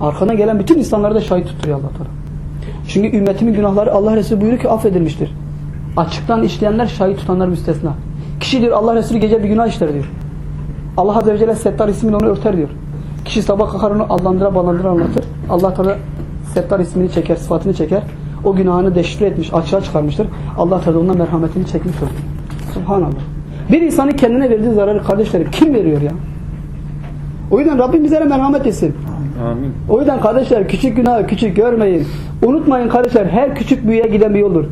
Arkana gelen bütün insanları da şahit tutturuyor Allah Teala. Çünkü ümmetimin günahları Allah Resulü buyuruyor ki affedilmiştir. Açıktan işleyenler şahit tutanlar müstesna. Kişi diyor Allah Resulü gece bir günah işler diyor. Allah Azze ve Celle Settar ismini onu örter diyor. Kişi sabah kalkar onu allandıra ballandıra anlatır. Allah Teala Settar ismini çeker, sıfatını çeker. O günahını deşifre etmiş, açığa çıkarmıştır. Allah Teala ondan merhametini çekmiş olur. Subhanallah. Bir insanın kendine verdiği zararı kardeşlerim kim veriyor ya? O yüzden Rabbim bizlere merhamet etsin. Amin. O yüzden kardeşler küçük günah küçük görmeyin. Unutmayın kardeşler her küçük büyüye giden bir yoldur.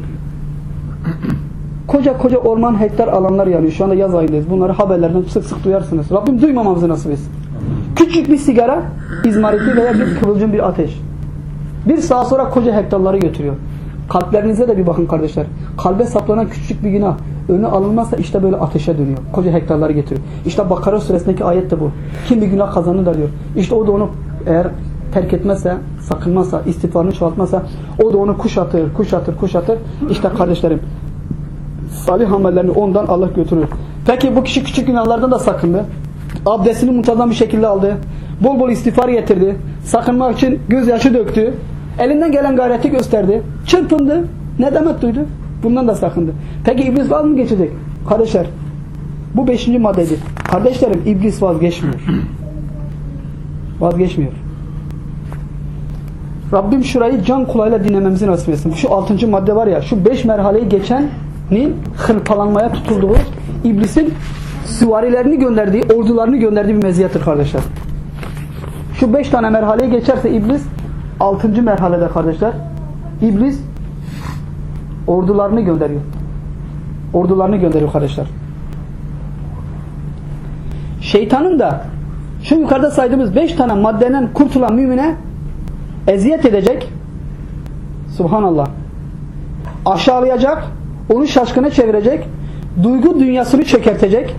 Koca koca orman hektar alanlar yanıyor. Şu anda yaz ayındayız. Bunları haberlerden sık sık duyarsınız. Rabbim duymamamızı nasip etsin. Küçük bir sigara, izmariti veya bir kıvılcım bir ateş. Bir saat sonra koca hektarları götürüyor. Kalplerinize de bir bakın kardeşler. Kalbe saplanan küçük bir günah önü alınmazsa işte böyle ateşe dönüyor. Koca hektarları getiriyor. İşte Bakara suresindeki ayet de bu. Kim bir günah kazanır da diyor. İşte o da onu eğer terk etmezse, sakınmazsa, istiğfarını çoğaltmazsa o da onu kuşatır, kuşatır, kuşatır. İşte kardeşlerim salih amellerini ondan Allah götürür. Peki bu kişi küçük günahlardan da sakındı. Abdestini muntazam bir şekilde aldı. Bol bol istiğfar getirdi. Sakınmak için gözyaşı döktü. Elinden gelen gayreti gösterdi. Çırpındı. Nedamet duydu. Bundan da sakındı. Peki iblis vaz mı geçecek? Kardeşler bu beşinci maddeydi. Kardeşlerim iblis vazgeçmiyor. (clears throat) Vazgeçmiyor. Rabbim şurayı can kulağıyla dinlememizi nasip etsin. Şu altıncı madde var ya şu beş merhaleyi geçenin hırpalanmaya tutulduğu iblisin süvarilerini gönderdiği, ordularını gönderdiği bir meziyettir kardeşler. Şu beş tane merhaleyi geçerse iblis altıncı merhalede kardeşler İblis ordularını gönderiyor. Ordularını gönderiyor kardeşler. Şeytanın da şu yukarıda saydığımız beş tane maddeden kurtulan mümine eziyet edecek. Subhanallah. Aşağılayacak, onu şaşkına çevirecek, duygu dünyasını çökertecek,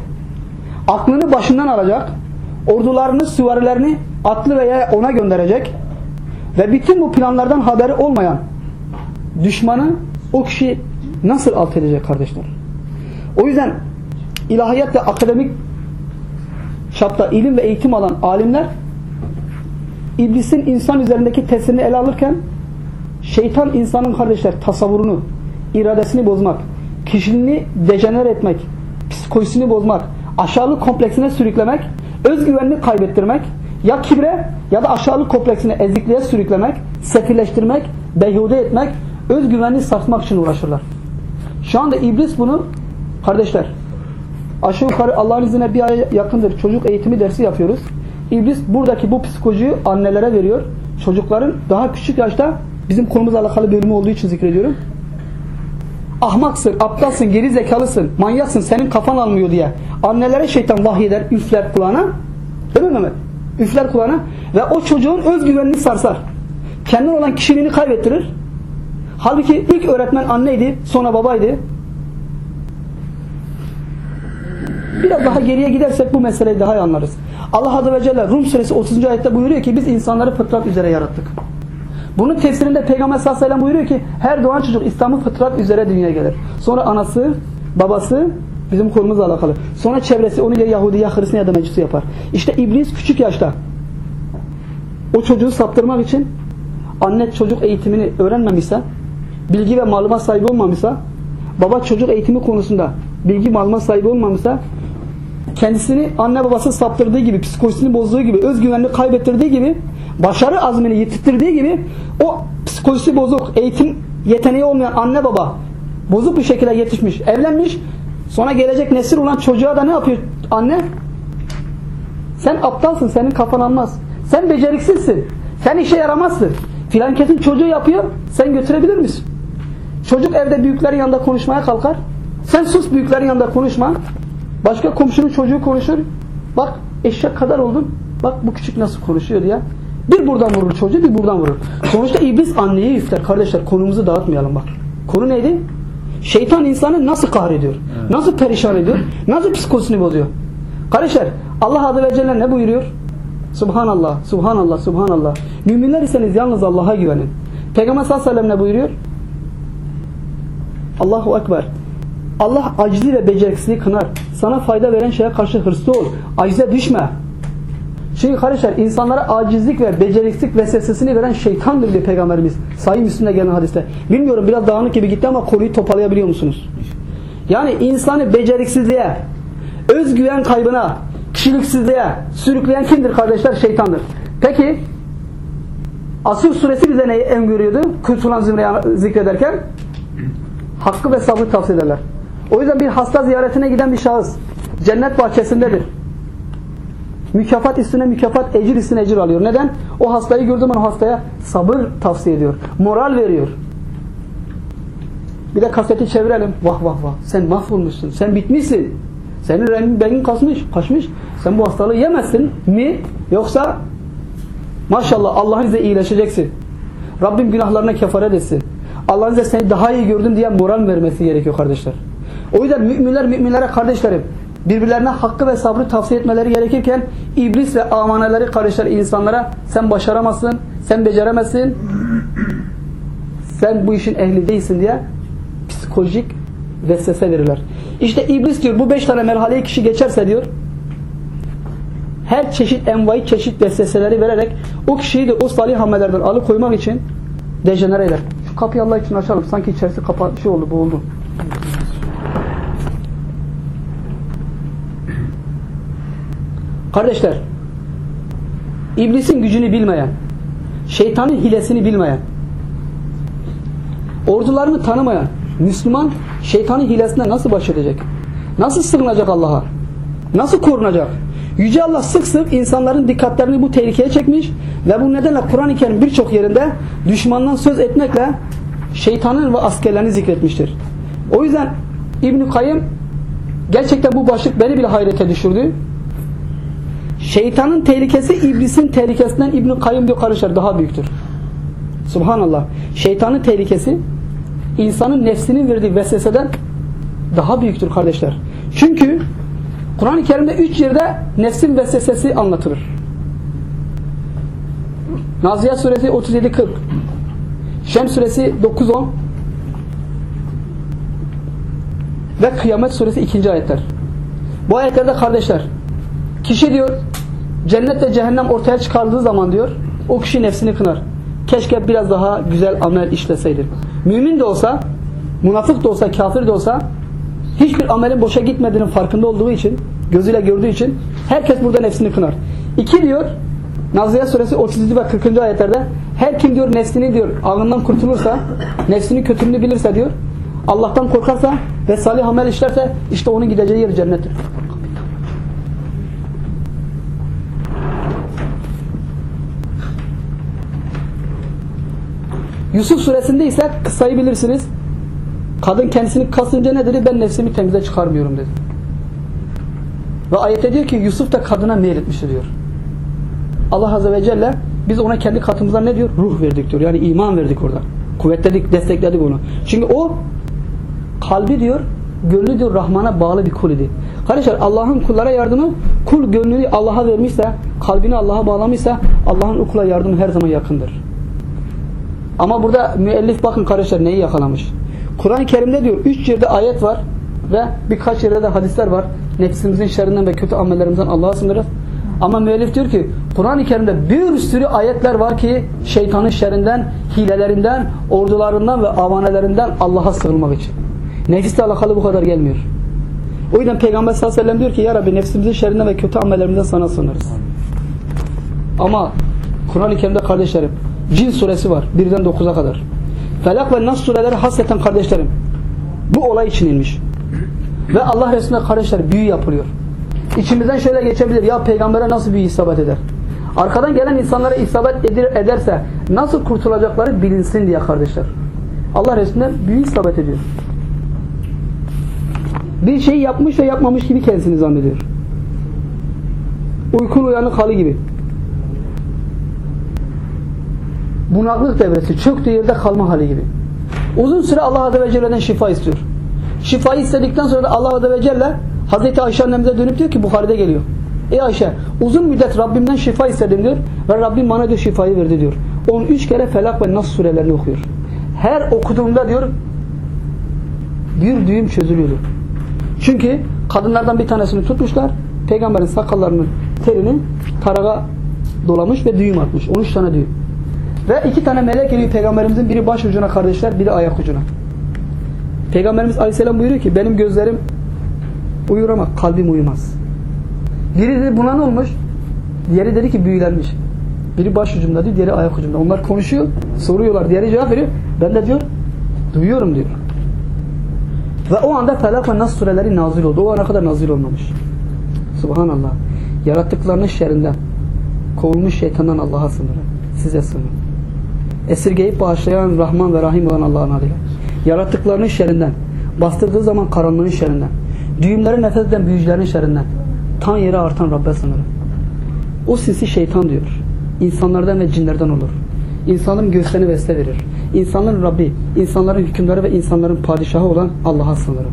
aklını başından alacak, ordularını, süvarilerini atlı veya ona gönderecek ve bütün bu planlardan haberi olmayan düşmanı o kişi nasıl alt edecek kardeşler? O yüzden ilahiyat ve akademik çapta ilim ve eğitim alan alimler iblisin insan üzerindeki tesirini ele alırken şeytan insanın kardeşler tasavvurunu, iradesini bozmak, kişiliğini dejener etmek, psikolojisini bozmak, aşağılık kompleksine sürüklemek, özgüvenini kaybettirmek, ya kibre ya da aşağılık kompleksine ezikliğe sürüklemek, sefilleştirmek, beyhude etmek, özgüvenini sarsmak için uğraşırlar. Şu anda iblis bunu kardeşler aşağı yukarı Allah'ın izniyle bir aya yakındır çocuk eğitimi dersi yapıyoruz. İblis buradaki bu psikolojiyi annelere veriyor. Çocukların daha küçük yaşta bizim konumuzla alakalı bölümü olduğu için zikrediyorum. Ahmaksın, aptalsın, geri zekalısın, manyaksın, senin kafan almıyor diye. Annelere şeytan vahyeder, üfler kulağına. Değil mi Mehmet? Üfler kulağına ve o çocuğun özgüvenini sarsar. Kendin olan kişiliğini kaybettirir. Halbuki ilk öğretmen anneydi, sonra babaydı. Biraz daha geriye gidersek bu meseleyi daha iyi anlarız. Allah Azze ve Celle Rum suresi 30. ayette buyuruyor ki biz insanları fıtrat üzere yarattık. Bunun tefsirinde Peygamber sallallahu aleyhi ve sellem buyuruyor ki her doğan çocuk İslam'ı fıtrat üzere dünyaya gelir. Sonra anası, babası bizim konumuzla alakalı. Sonra çevresi onu ya Yahudi ya Hristiyan ya da Mecusi yapar. İşte iblis küçük yaşta o çocuğu saptırmak için anne çocuk eğitimini öğrenmemişse, bilgi ve malumat sahibi olmamışsa, baba çocuk eğitimi konusunda bilgi malumat sahibi olmamışsa kendisini anne babası saptırdığı gibi, psikolojisini bozduğu gibi, özgüvenini kaybettirdiği gibi, başarı azmini yitirttirdiği gibi o psikolojisi bozuk, eğitim yeteneği olmayan anne baba bozuk bir şekilde yetişmiş, evlenmiş. Sonra gelecek nesil olan çocuğa da ne yapıyor anne? Sen aptalsın, senin kafan almaz. Sen beceriksizsin. Sen işe yaramazsın. Filan kesin çocuğu yapıyor, sen götürebilir misin? Çocuk evde büyüklerin yanında konuşmaya kalkar. Sen sus büyüklerin yanında konuşma. Başka komşunun çocuğu konuşur. Bak eşek kadar oldun. Bak bu küçük nasıl konuşuyor diye. Bir buradan vurur çocuğu bir buradan vurur. Sonuçta iblis anneyi üfler. Kardeşler konumuzu dağıtmayalım bak. Konu neydi? Şeytan insanı nasıl kahrediyor? Evet. Nasıl perişan ediyor? Nasıl psikolojisini bozuyor? Kardeşler Allah Azze ve Celle ne buyuruyor? Subhanallah, Subhanallah, Subhanallah. Müminler iseniz yalnız Allah'a güvenin. Peygamber sallallahu aleyhi ve sellem ne buyuruyor? Allahu Ekber. Allah aczi ve beceriksizliği kınar. Sana fayda veren şeye karşı hırslı ol. Acize düşme. Çünkü kardeşler insanlara acizlik ve beceriksizlik vesvesesini veren şeytandır diyor Peygamberimiz. Sahih Müslim'de gelen hadiste. Bilmiyorum biraz dağınık gibi gitti ama konuyu toparlayabiliyor musunuz? Yani insanı beceriksizliğe, özgüven kaybına, kişiliksizliğe sürükleyen kimdir kardeşler? Şeytandır. Peki Asır suresi bize neyi emgörüyordu? Kurtulan zümreyi zikrederken hakkı ve sabrı tavsiye ederler. O yüzden bir hasta ziyaretine giden bir şahıs cennet bahçesindedir. Mükafat üstüne mükafat, ecir üstüne ecir alıyor. Neden? O hastayı gördüğü zaman hastaya sabır tavsiye ediyor. Moral veriyor. Bir de kaseti çevirelim. Vah vah vah. Sen mahvolmuşsun. Sen bitmişsin. Senin rengin bengin kaçmış, kaçmış. Sen bu hastalığı yemezsin mi? Yoksa maşallah Allah'ın izniyle iyileşeceksin. Rabbim günahlarına kefaret etsin. Allah'ın izniyle seni daha iyi gördüm diye moral vermesi gerekiyor kardeşler. O yüzden müminler müminlere kardeşlerim birbirlerine hakkı ve sabrı tavsiye etmeleri gerekirken iblis ve amaneleri kardeşler insanlara sen başaramazsın, sen beceremezsin, sen bu işin ehli değilsin diye psikolojik vesvese verirler. İşte iblis diyor bu beş tane merhaleyi kişi geçerse diyor her çeşit envai çeşit vesveseleri vererek o kişiyi de o salih amellerden alıkoymak için dejenere eder. Şu kapıyı Allah için açalım. Sanki içerisi kapa şey oldu, boğuldu. Kardeşler, iblisin gücünü bilmeyen, şeytanın hilesini bilmeyen, ordularını tanımayan Müslüman şeytanın hilesine nasıl baş edecek? Nasıl sığınacak Allah'a? Nasıl korunacak? Yüce Allah sık sık insanların dikkatlerini bu tehlikeye çekmiş ve bu nedenle Kur'an-ı Kerim birçok yerinde düşmandan söz etmekle şeytanın ve askerlerini zikretmiştir. O yüzden İbn-i Kayyım gerçekten bu başlık beni bile hayrete düşürdü. Şeytanın tehlikesi iblisin tehlikesinden İbn-i Kayyım diyor karışır daha büyüktür. Subhanallah. Şeytanın tehlikesi insanın nefsinin verdiği vesveseden daha büyüktür kardeşler. Çünkü Kur'an-ı Kerim'de üç yerde nefsin vesvesesi anlatılır. Naziyat suresi 37-40 Şems suresi 9-10 ve Kıyamet suresi 2. ayetler. Bu ayetlerde kardeşler kişi diyor cennet ve cehennem ortaya çıkardığı zaman diyor o kişi nefsini kınar. Keşke biraz daha güzel amel işleseydi. Mümin de olsa, münafık da olsa, kafir de olsa hiçbir amelin boşa gitmediğinin farkında olduğu için, gözüyle gördüğü için herkes burada nefsini kınar. İki diyor Naziyat suresi 37 ve 40. ayetlerde her kim diyor nefsini diyor ağından kurtulursa, nefsinin kötülüğünü bilirse diyor Allah'tan korkarsa ve salih amel işlerse işte onun gideceği yer cennettir. Yusuf suresinde ise kıssayı bilirsiniz. Kadın kendisini kasınca ne dedi? Ben nefsimi temize çıkarmıyorum dedi. Ve ayette diyor ki Yusuf da kadına meyletmiştir diyor. Allah Azze ve Celle biz ona kendi katımızdan ne diyor? Ruh verdik diyor. Yani iman verdik orada. Kuvvetledik, destekledik onu. Çünkü o kalbi diyor, gönlü diyor Rahman'a bağlı bir kul idi. Kardeşler Allah'ın kullara yardımı kul gönlünü Allah'a vermişse, kalbini Allah'a bağlamışsa Allah'ın o kula yardımı her zaman yakındır. Ama burada müellif bakın kardeşler neyi yakalamış. Kur'an-ı Kerim'de diyor üç yerde ayet var ve birkaç yerde de hadisler var. Nefsimizin şerrinden ve kötü amellerimizden Allah'a sınırız. Ama müellif diyor ki Kur'an-ı Kerim'de bir sürü ayetler var ki şeytanın şerrinden, hilelerinden, ordularından ve avanelerinden Allah'a sığınmak için. Nefisle alakalı bu kadar gelmiyor. O yüzden Peygamber sallallahu aleyhi ve sellem diyor ki Ya Rabbi nefsimizin şerrinden ve kötü amellerimizden sana sığınırız. Ama Kur'an-ı Kerim'de kardeşlerim Cin suresi var. Birden dokuza kadar. Felak ve Nas sureleri hasreten kardeşlerim. Bu olay için inmiş. Ve Allah Resulüne kardeşler büyü yapılıyor. İçimizden şöyle geçebilir. Ya peygambere nasıl büyü isabet eder? Arkadan gelen insanlara isabet ederse nasıl kurtulacakları bilinsin diye kardeşler. Allah Resulüne büyü isabet ediyor. Bir şey yapmış ve yapmamış gibi kendisini zannediyor. Uykun uyanık hali gibi. Bunaklık devresi, çöktüğü yerde kalma hali gibi. Uzun süre Allah Azze ve Celle'den şifa istiyor. Şifayı istedikten sonra da Allah Azze ve Celle Hazreti Ayşe annemize dönüp diyor ki Bukhari'de geliyor. Ey Ayşe uzun müddet Rabbimden şifa istedim diyor ve Rabbim bana diyor şifayı verdi diyor. 13 kere Felak ve Nas surelerini okuyor. Her okuduğumda diyor bir düğüm çözülüyordu. Çünkü kadınlardan bir tanesini tutmuşlar. Peygamberin sakallarının terini tarağa dolamış ve düğüm atmış. 13 tane düğüm. Ve iki tane melek geliyor peygamberimizin biri baş ucuna kardeşler biri ayak ucuna. Peygamberimiz aleyhisselam buyuruyor ki benim gözlerim uyur ama kalbim uyumaz. Biri dedi buna ne olmuş? Diğeri dedi ki büyülenmiş. Biri baş ucumda diyor, diğeri ayak ucumda. Onlar konuşuyor, soruyorlar. Diğeri cevap veriyor. Ben de diyor, duyuyorum diyor. Ve o anda Felak ve Nas sureleri nazil oldu. O ana kadar nazil olmamış. Subhanallah. Yarattıklarının şerrinden, kovulmuş şeytandan Allah'a sınırı. Size sınırı esirgeyip bağışlayan Rahman ve Rahim olan Allah'ın adıyla. Yarattıklarının şerrinden, bastırdığı zaman karanlığın şerrinden, düğümleri nefes eden büyücülerin şerrinden, tan yere artan Rabbe sınırı. O sinsi şeytan diyor. İnsanlardan ve cinlerden olur. İnsanların göğüslerini besle verir. İnsanların Rabbi, insanların hükümleri ve insanların padişahı olan Allah'a sınırı.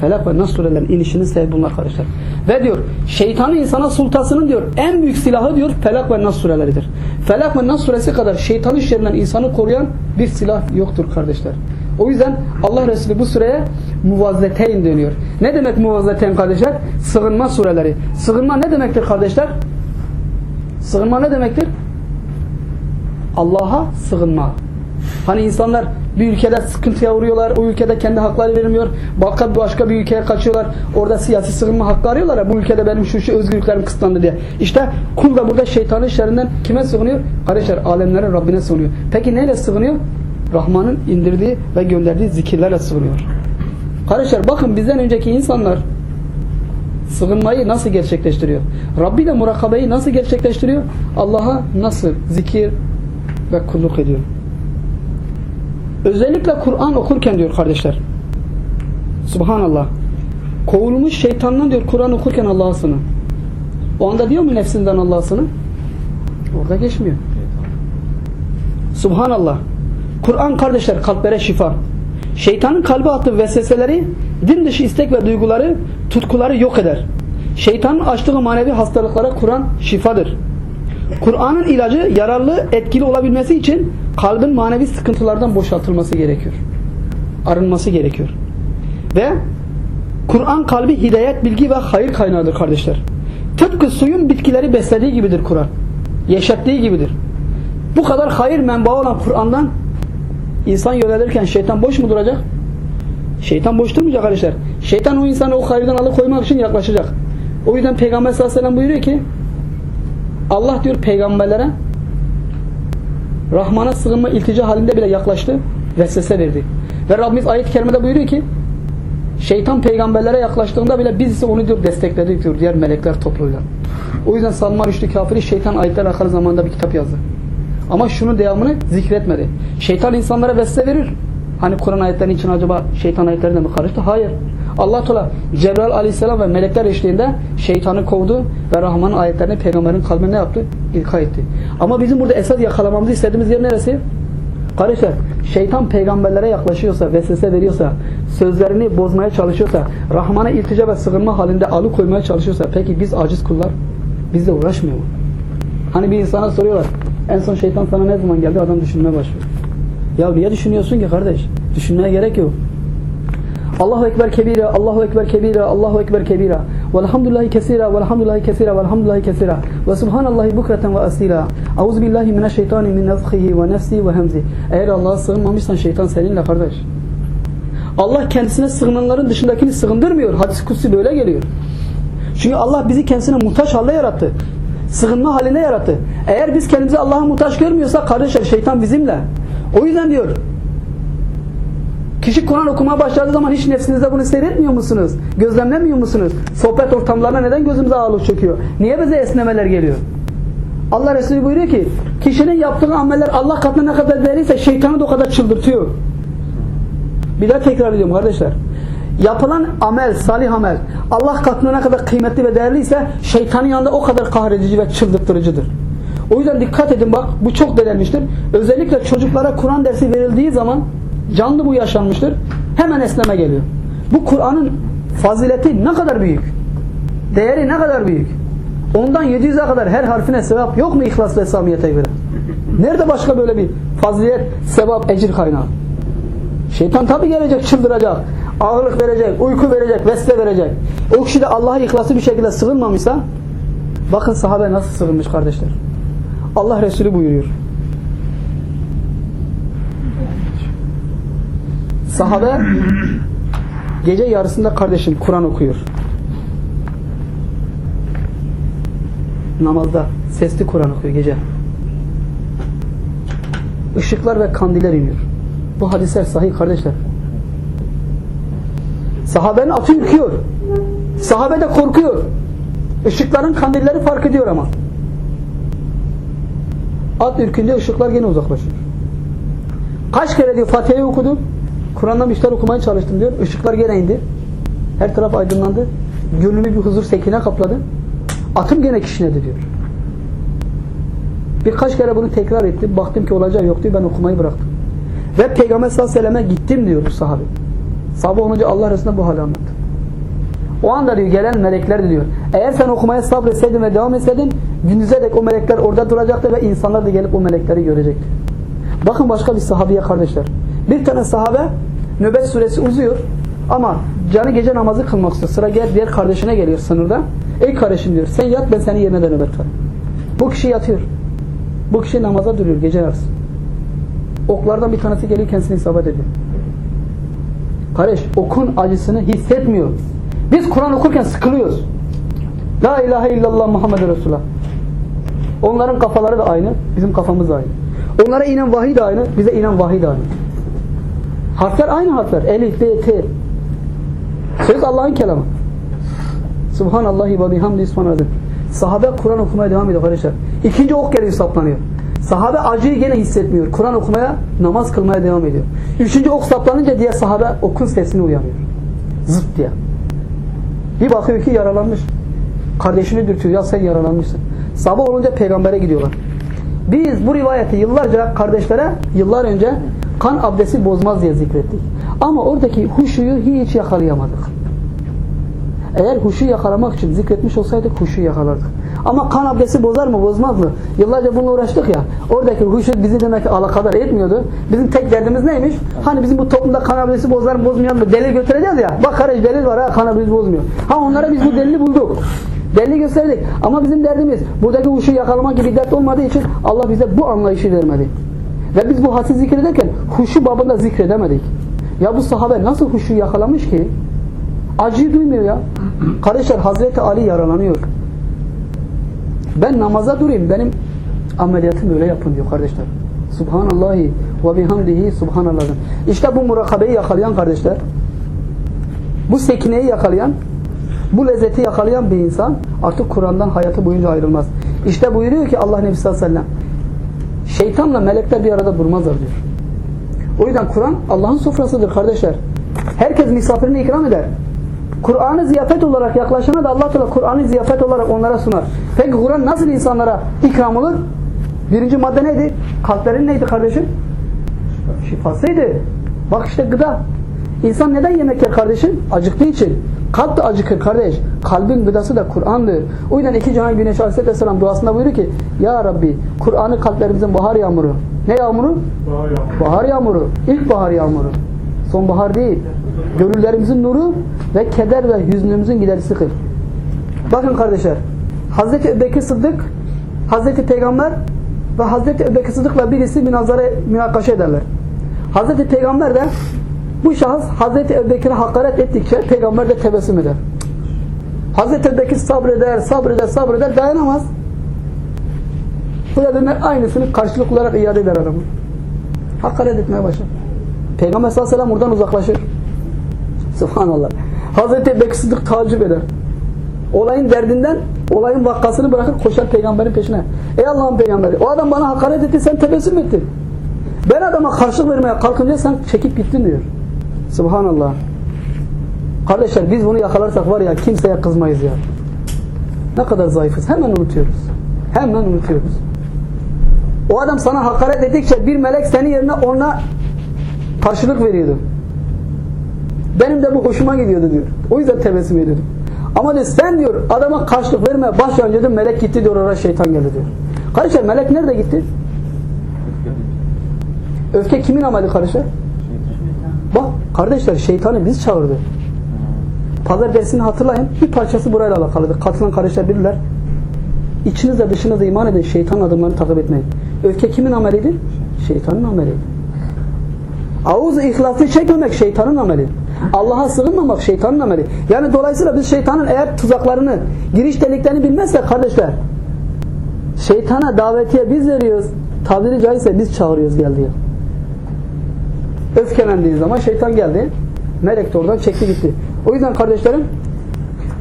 Felak ve Nas surelerin inişinin sebebi bunlar kardeşler. Ve diyor şeytanın insana sultasının diyor en büyük silahı diyor Felak ve Nas sureleridir. Felak ve Nas suresi kadar şeytanın şerrinden insanı koruyan bir silah yoktur kardeşler. O yüzden Allah Resulü bu sureye muvazzeteyn dönüyor. Ne demek muvazzeteyn kardeşler? Sığınma sureleri. Sığınma ne demektir kardeşler? Sığınma ne demektir? Allah'a sığınma. Hani insanlar bir ülkede sıkıntıya uğruyorlar. O ülkede kendi hakları verilmiyor. Başka, başka bir ülkeye kaçıyorlar. Orada siyasi sığınma hakkı arıyorlar ya. Bu ülkede benim şu şu özgürlüklerim kısıtlandı diye. İşte kul da burada şeytanın şerrinden kime sığınıyor? Kardeşler alemlerin Rabbine sığınıyor. Peki neyle sığınıyor? Rahman'ın indirdiği ve gönderdiği zikirlerle sığınıyor. Kardeşler bakın bizden önceki insanlar sığınmayı nasıl gerçekleştiriyor? Rabbi ile murakabeyi nasıl gerçekleştiriyor? Allah'a nasıl zikir ve kulluk ediyor? Özellikle Kur'an okurken diyor kardeşler. Subhanallah. Kovulmuş şeytandan diyor Kur'an okurken Allah'a sığının. O anda diyor mu nefsinden Allah'a sığının? Orada geçmiyor. Subhanallah. Kur'an kardeşler kalplere şifa. Şeytanın kalbe attığı vesveseleri, din dışı istek ve duyguları, tutkuları yok eder. Şeytanın açtığı manevi hastalıklara Kur'an şifadır. Kur'an'ın ilacı yararlı, etkili olabilmesi için kalbin manevi sıkıntılardan boşaltılması gerekiyor. Arınması gerekiyor. Ve Kur'an kalbi hidayet, bilgi ve hayır kaynağıdır kardeşler. Tıpkı suyun bitkileri beslediği gibidir Kur'an. Yeşettiği gibidir. Bu kadar hayır menbaı olan Kur'an'dan insan yönelirken şeytan boş mu duracak? Şeytan boş durmayacak arkadaşlar. Şeytan o insanı o hayırdan alıkoymak için yaklaşacak. O yüzden Peygamber sallallahu aleyhi ve sellem buyuruyor ki Allah diyor peygamberlere Rahman'a sığınma iltica halinde bile yaklaştı. Vesvese verdi. Ve Rabbimiz ayet-i kerimede buyuruyor ki şeytan peygamberlere yaklaştığında bile biz ise onu diyor destekledik diyor diğer melekler topluluğuyla. O yüzden Salman Rüştü Kafiri şeytan ayetler akar zamanında bir kitap yazdı. Ama şunun devamını zikretmedi. Şeytan insanlara vesile verir. Hani Kur'an ayetlerinin için acaba şeytan ayetlerine mi karıştı? Hayır. Allah Teala Cebrail aleyhisselam ve melekler eşliğinde şeytanı kovdu ve Rahman'ın ayetlerini peygamberin kalbine ne yaptı? İlka etti. Ama bizim burada esas yakalamamızı istediğimiz yer neresi? Kardeşler şeytan peygamberlere yaklaşıyorsa, vesvese veriyorsa, sözlerini bozmaya çalışıyorsa, Rahman'a iltica ve sığınma halinde alıkoymaya çalışıyorsa peki biz aciz kullar bizle uğraşmıyor mu? Hani bir insana soruyorlar en son şeytan sana ne zaman geldi? Adam düşünmeye başlıyor. Ya niye düşünüyorsun ki kardeş? Düşünmeye gerek yok. Allahu Ekber kebira, Allahu Ekber kebira, Allahu Ekber kebira. Velhamdülillahi kesira, velhamdülillahi kesira, velhamdülillahi kesira. Ve subhanallahi bukreten ve asila. Auzu billahi mineşşeytani min nefhihi ve nefsi ve hemzi. Eğer Allah'a sığınmamışsan şeytan seninle kardeş. Allah kendisine sığınanların dışındakini sığındırmıyor. Hadis kutsi böyle geliyor. Çünkü Allah bizi kendisine muhtaç halde yarattı. Sığınma haline yarattı. Eğer biz kendimizi Allah'a muhtaç görmüyorsak kardeşler şeytan bizimle. O yüzden diyor Kişi Kur'an okumaya başladığı zaman hiç nefsinizde bunu seyretmiyor musunuz? Gözlemlemiyor musunuz? Sohbet ortamlarına neden gözümüze ağırlık çöküyor? Niye bize esnemeler geliyor? Allah Resulü buyuruyor ki kişinin yaptığı ameller Allah katına ne kadar değerliyse şeytanı da o kadar çıldırtıyor. Bir daha tekrar ediyorum kardeşler. Yapılan amel, salih amel Allah katına ne kadar kıymetli ve değerliyse şeytanın yanında o kadar kahredici ve çıldırttırıcıdır. O yüzden dikkat edin bak bu çok denenmiştir. Özellikle çocuklara Kur'an dersi verildiği zaman canlı bu yaşanmıştır. Hemen esneme geliyor. Bu Kur'an'ın fazileti ne kadar büyük? Değeri ne kadar büyük? Ondan 700'e kadar her harfine sevap yok mu ihlas ve samiyete göre? Nerede başka böyle bir fazilet, sevap, ecir kaynağı? Şeytan tabi gelecek, çıldıracak, ağırlık verecek, uyku verecek, vesile verecek. O kişi de Allah'a ihlası bir şekilde sığınmamışsa bakın sahabe nasıl sığınmış kardeşler. Allah Resulü buyuruyor. Sahabe gece yarısında kardeşim Kur'an okuyor. Namazda sesli Kur'an okuyor gece. Işıklar ve kandiller iniyor. Bu hadisler sahih kardeşler. Sahabenin atı ürküyor. Sahabe de korkuyor. Işıkların kandilleri fark ediyor ama. At ürkünce ışıklar gene uzaklaşıyor. Kaç kere diyor Fatiha'yı okudum. Kur'an'dan bir şeyler okumaya çalıştım diyor. Işıklar gene indi. Her taraf aydınlandı. Gönlümü bir huzur sekine kapladı. Atım gene kişnedi diyor. Birkaç kere bunu tekrar ettim. Baktım ki olacağı yok diyor. Ben okumayı bıraktım. Ve Peygamber sallallahu aleyhi ve selleme gittim diyor bu sahabe. Sabah olunca Allah Resulü'ne bu hali anlattı. O anda diyor gelen melekler diyor. Eğer sen okumaya sabretseydin ve devam etseydin gündüze dek o melekler orada duracaktı ve insanlar da gelip o melekleri görecekti. Bakın başka bir sahabeye kardeşler. Bir tane sahabe nöbet süresi uzuyor ama canı gece namazı kılmak istiyor. Sıra gel diğer kardeşine geliyor sınırda. Ey kardeşim diyor sen yat ben senin yerine de nöbet tutarım. Bu kişi yatıyor. Bu kişi namaza duruyor gece yarısı. Oklardan bir tanesi geliyor kendisini isabet ediyor. Kardeş okun acısını hissetmiyor. Biz Kur'an okurken sıkılıyoruz. La ilahe illallah Muhammed Resulullah. Onların kafaları da aynı. Bizim kafamız da aynı. Onlara inen vahiy de aynı. Bize inen vahiy de aynı. Harfler aynı harfler. Elif, B, T. Söz Allah'ın kelamı. Subhanallahi ve bihamdi subhanallah. Sahabe Kur'an okumaya devam ediyor kardeşler. İkinci ok geliyor saplanıyor. Sahabe acıyı gene hissetmiyor. Kur'an okumaya, namaz kılmaya devam ediyor. Üçüncü ok saplanınca diye sahabe okun sesini uyanıyor. Zıt diye. Bir bakıyor ki yaralanmış. Kardeşini dürtüyor. Ya sen yaralanmışsın. Sabah olunca peygambere gidiyorlar. Biz bu rivayeti yıllarca kardeşlere yıllar önce kan abdesti bozmaz diye zikrettik. Ama oradaki huşuyu hiç yakalayamadık. Eğer huşu yakalamak için zikretmiş olsaydık huşu yakalardık. Ama kan abdesti bozar mı bozmaz mı? Yıllarca bununla uğraştık ya. Oradaki huşu bizi demek alakadar etmiyordu. Bizim tek derdimiz neymiş? Hani bizim bu toplumda kan abdesti bozar mı bozmuyor mu? Delil götüreceğiz ya. Bak kardeş delil var ha kan abdesti bozmuyor. Ha onlara biz bu delili bulduk. Delili gösterdik. Ama bizim derdimiz buradaki huşu yakalamak gibi dert olmadığı için Allah bize bu anlayışı vermedi. Ve biz bu hadsi zikrederken huşu babında zikredemedik. Ya bu sahabe nasıl huşu yakalamış ki? Acıyı duymuyor ya. Kardeşler Hazreti Ali yaralanıyor. Ben namaza durayım. Benim ameliyatım öyle yapın diyor kardeşler. Subhanallahi ve bihamdihi subhanallah. İşte bu murakabeyi yakalayan kardeşler. Bu sekineyi yakalayan bu lezzeti yakalayan bir insan artık Kur'an'dan hayatı boyunca ayrılmaz. İşte buyuruyor ki Allah Nebi sallallahu aleyhi ve sellem şeytanla melekler bir arada durmazlar diyor. O yüzden Kur'an Allah'ın sofrasıdır kardeşler. Herkes misafirini ikram eder. Kur'an'ı ziyafet olarak yaklaşana da Allah Teala Kur'an'ı ziyafet olarak onlara sunar. Peki Kur'an nasıl insanlara ikram olur? Birinci madde neydi? Kalplerin neydi kardeşim? Şifasıydı. Bak işte gıda. İnsan neden yemek yer kardeşim? Acıktığı için. Kalp de acıkır kardeş. Kalbin gıdası da Kur'an'dır. O yüzden iki cihan güneş aleyhisselam duasında buyuruyor ki Ya Rabbi Kur'an'ı kalplerimizin bahar yağmuru. Ne yağmuru? Bahar yağmuru. Bahar yağmuru. İlk bahar yağmuru. Sonbahar değil. Gönüllerimizin nuru ve keder ve hüznümüzün giderisi kıl. Bakın kardeşler. Hazreti Ebubekir Sıddık, Hazreti Peygamber ve Hazreti Ebubekir Sıddık'la birisi münazara münakaşa ederler. Hazreti Peygamber de bu şahıs Hazreti Ebubekir'e hakaret ettikçe Peygamber de tebessüm eder. Hazreti Ebubekir sabreder, sabreder, sabreder, dayanamaz. Bu da aynısını karşılık olarak iade eder adamı. Hakaret etmeye başlar. Peygamber sallallahu aleyhi ve sellem buradan uzaklaşır. Subhanallah. Hazreti Ebubekir Sıddık tacip eder. Olayın derdinden, olayın vakkasını bırakır koşar peygamberin peşine. Ey Allah'ın peygamberi o adam bana hakaret etti sen tebessüm ettin. Ben adama karşılık vermeye kalkınca sen çekip gittin diyor. Subhanallah. Kardeşler biz bunu yakalarsak var ya kimseye kızmayız ya. Ne kadar zayıfız. Hemen unutuyoruz. Hemen unutuyoruz. O adam sana hakaret ettikçe bir melek senin yerine ona karşılık veriyordu. Benim de bu hoşuma gidiyordu diyor. O yüzden tebessüm ediyordum. Ama diyor sen diyor adama karşılık vermeye başlayınca diyor melek gitti diyor oraya şeytan geldi diyor. Kardeşler melek nerede gitti? Öfke kimin ameli kardeşler? Kardeşler şeytanı biz çağırdı. Pazar dersini hatırlayın. Bir parçası burayla alakalıdır. Katılan kardeşler bilirler. İçinizde dışınızda iman edin. Şeytan adımlarını takip etmeyin. Öfke kimin ameliydi? Şeytanın ameliydi. Ağız ihlaslı çekmemek şeytanın ameli. Allah'a sığınmamak şeytanın ameli. Yani dolayısıyla biz şeytanın eğer tuzaklarını, giriş deliklerini bilmezsek kardeşler şeytana davetiye biz veriyoruz. Tabiri caizse biz çağırıyoruz ya. Öfkelendiği zaman şeytan geldi. Melek de oradan çekti gitti. O yüzden kardeşlerim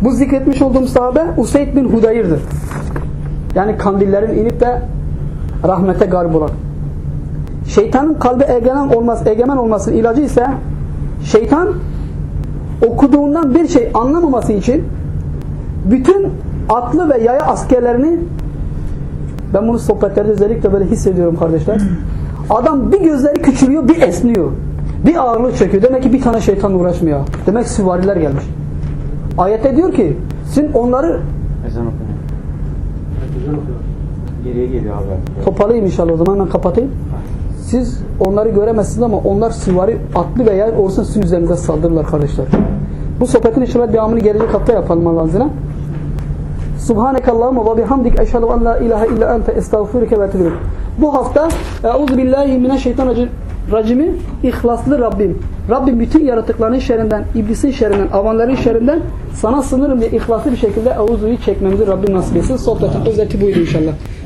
bu zikretmiş olduğum sahabe Useyd bin Hudayr'dır. Yani kandillerin inip de rahmete garip olan. Şeytanın kalbe egemen olması, egemen olmasının ilacı ise şeytan okuduğundan bir şey anlamaması için bütün atlı ve yaya askerlerini ben bunu sohbetlerde özellikle böyle hissediyorum kardeşler. Adam bir gözleri küçülüyor, bir esniyor. Bir ağırlık çekiyor. Demek ki bir tane şeytan uğraşmıyor. Demek ki süvariler gelmiş. Ayette diyor ki sizin onları Ezan okuyor. Geriye geliyor abi. toparlayayım inşallah o zaman ben kapatayım. Siz onları göremezsiniz ama onlar süvari atlı veya olsun sizin üzerinize saldırırlar kardeşler. Bu sohbetin inşallah devamını gelecek hafta yapalım Allah'ın izniyle. Subhaneke Allahumma ve bihamdik eşhedü en la ilahe illa ente estağfiruke ve etûbü. Bu hafta Euzu billahi mineşşeytanirracimi ihlaslı Rabbim. Rabbim bütün yaratıkların şerrinden, iblisin şerrinden, avanların şerrinden sana sınırım diye ihlaslı bir şekilde Euzu'yu çekmemizi Rabbim nasip etsin. Sohbetin özeti buydu inşallah.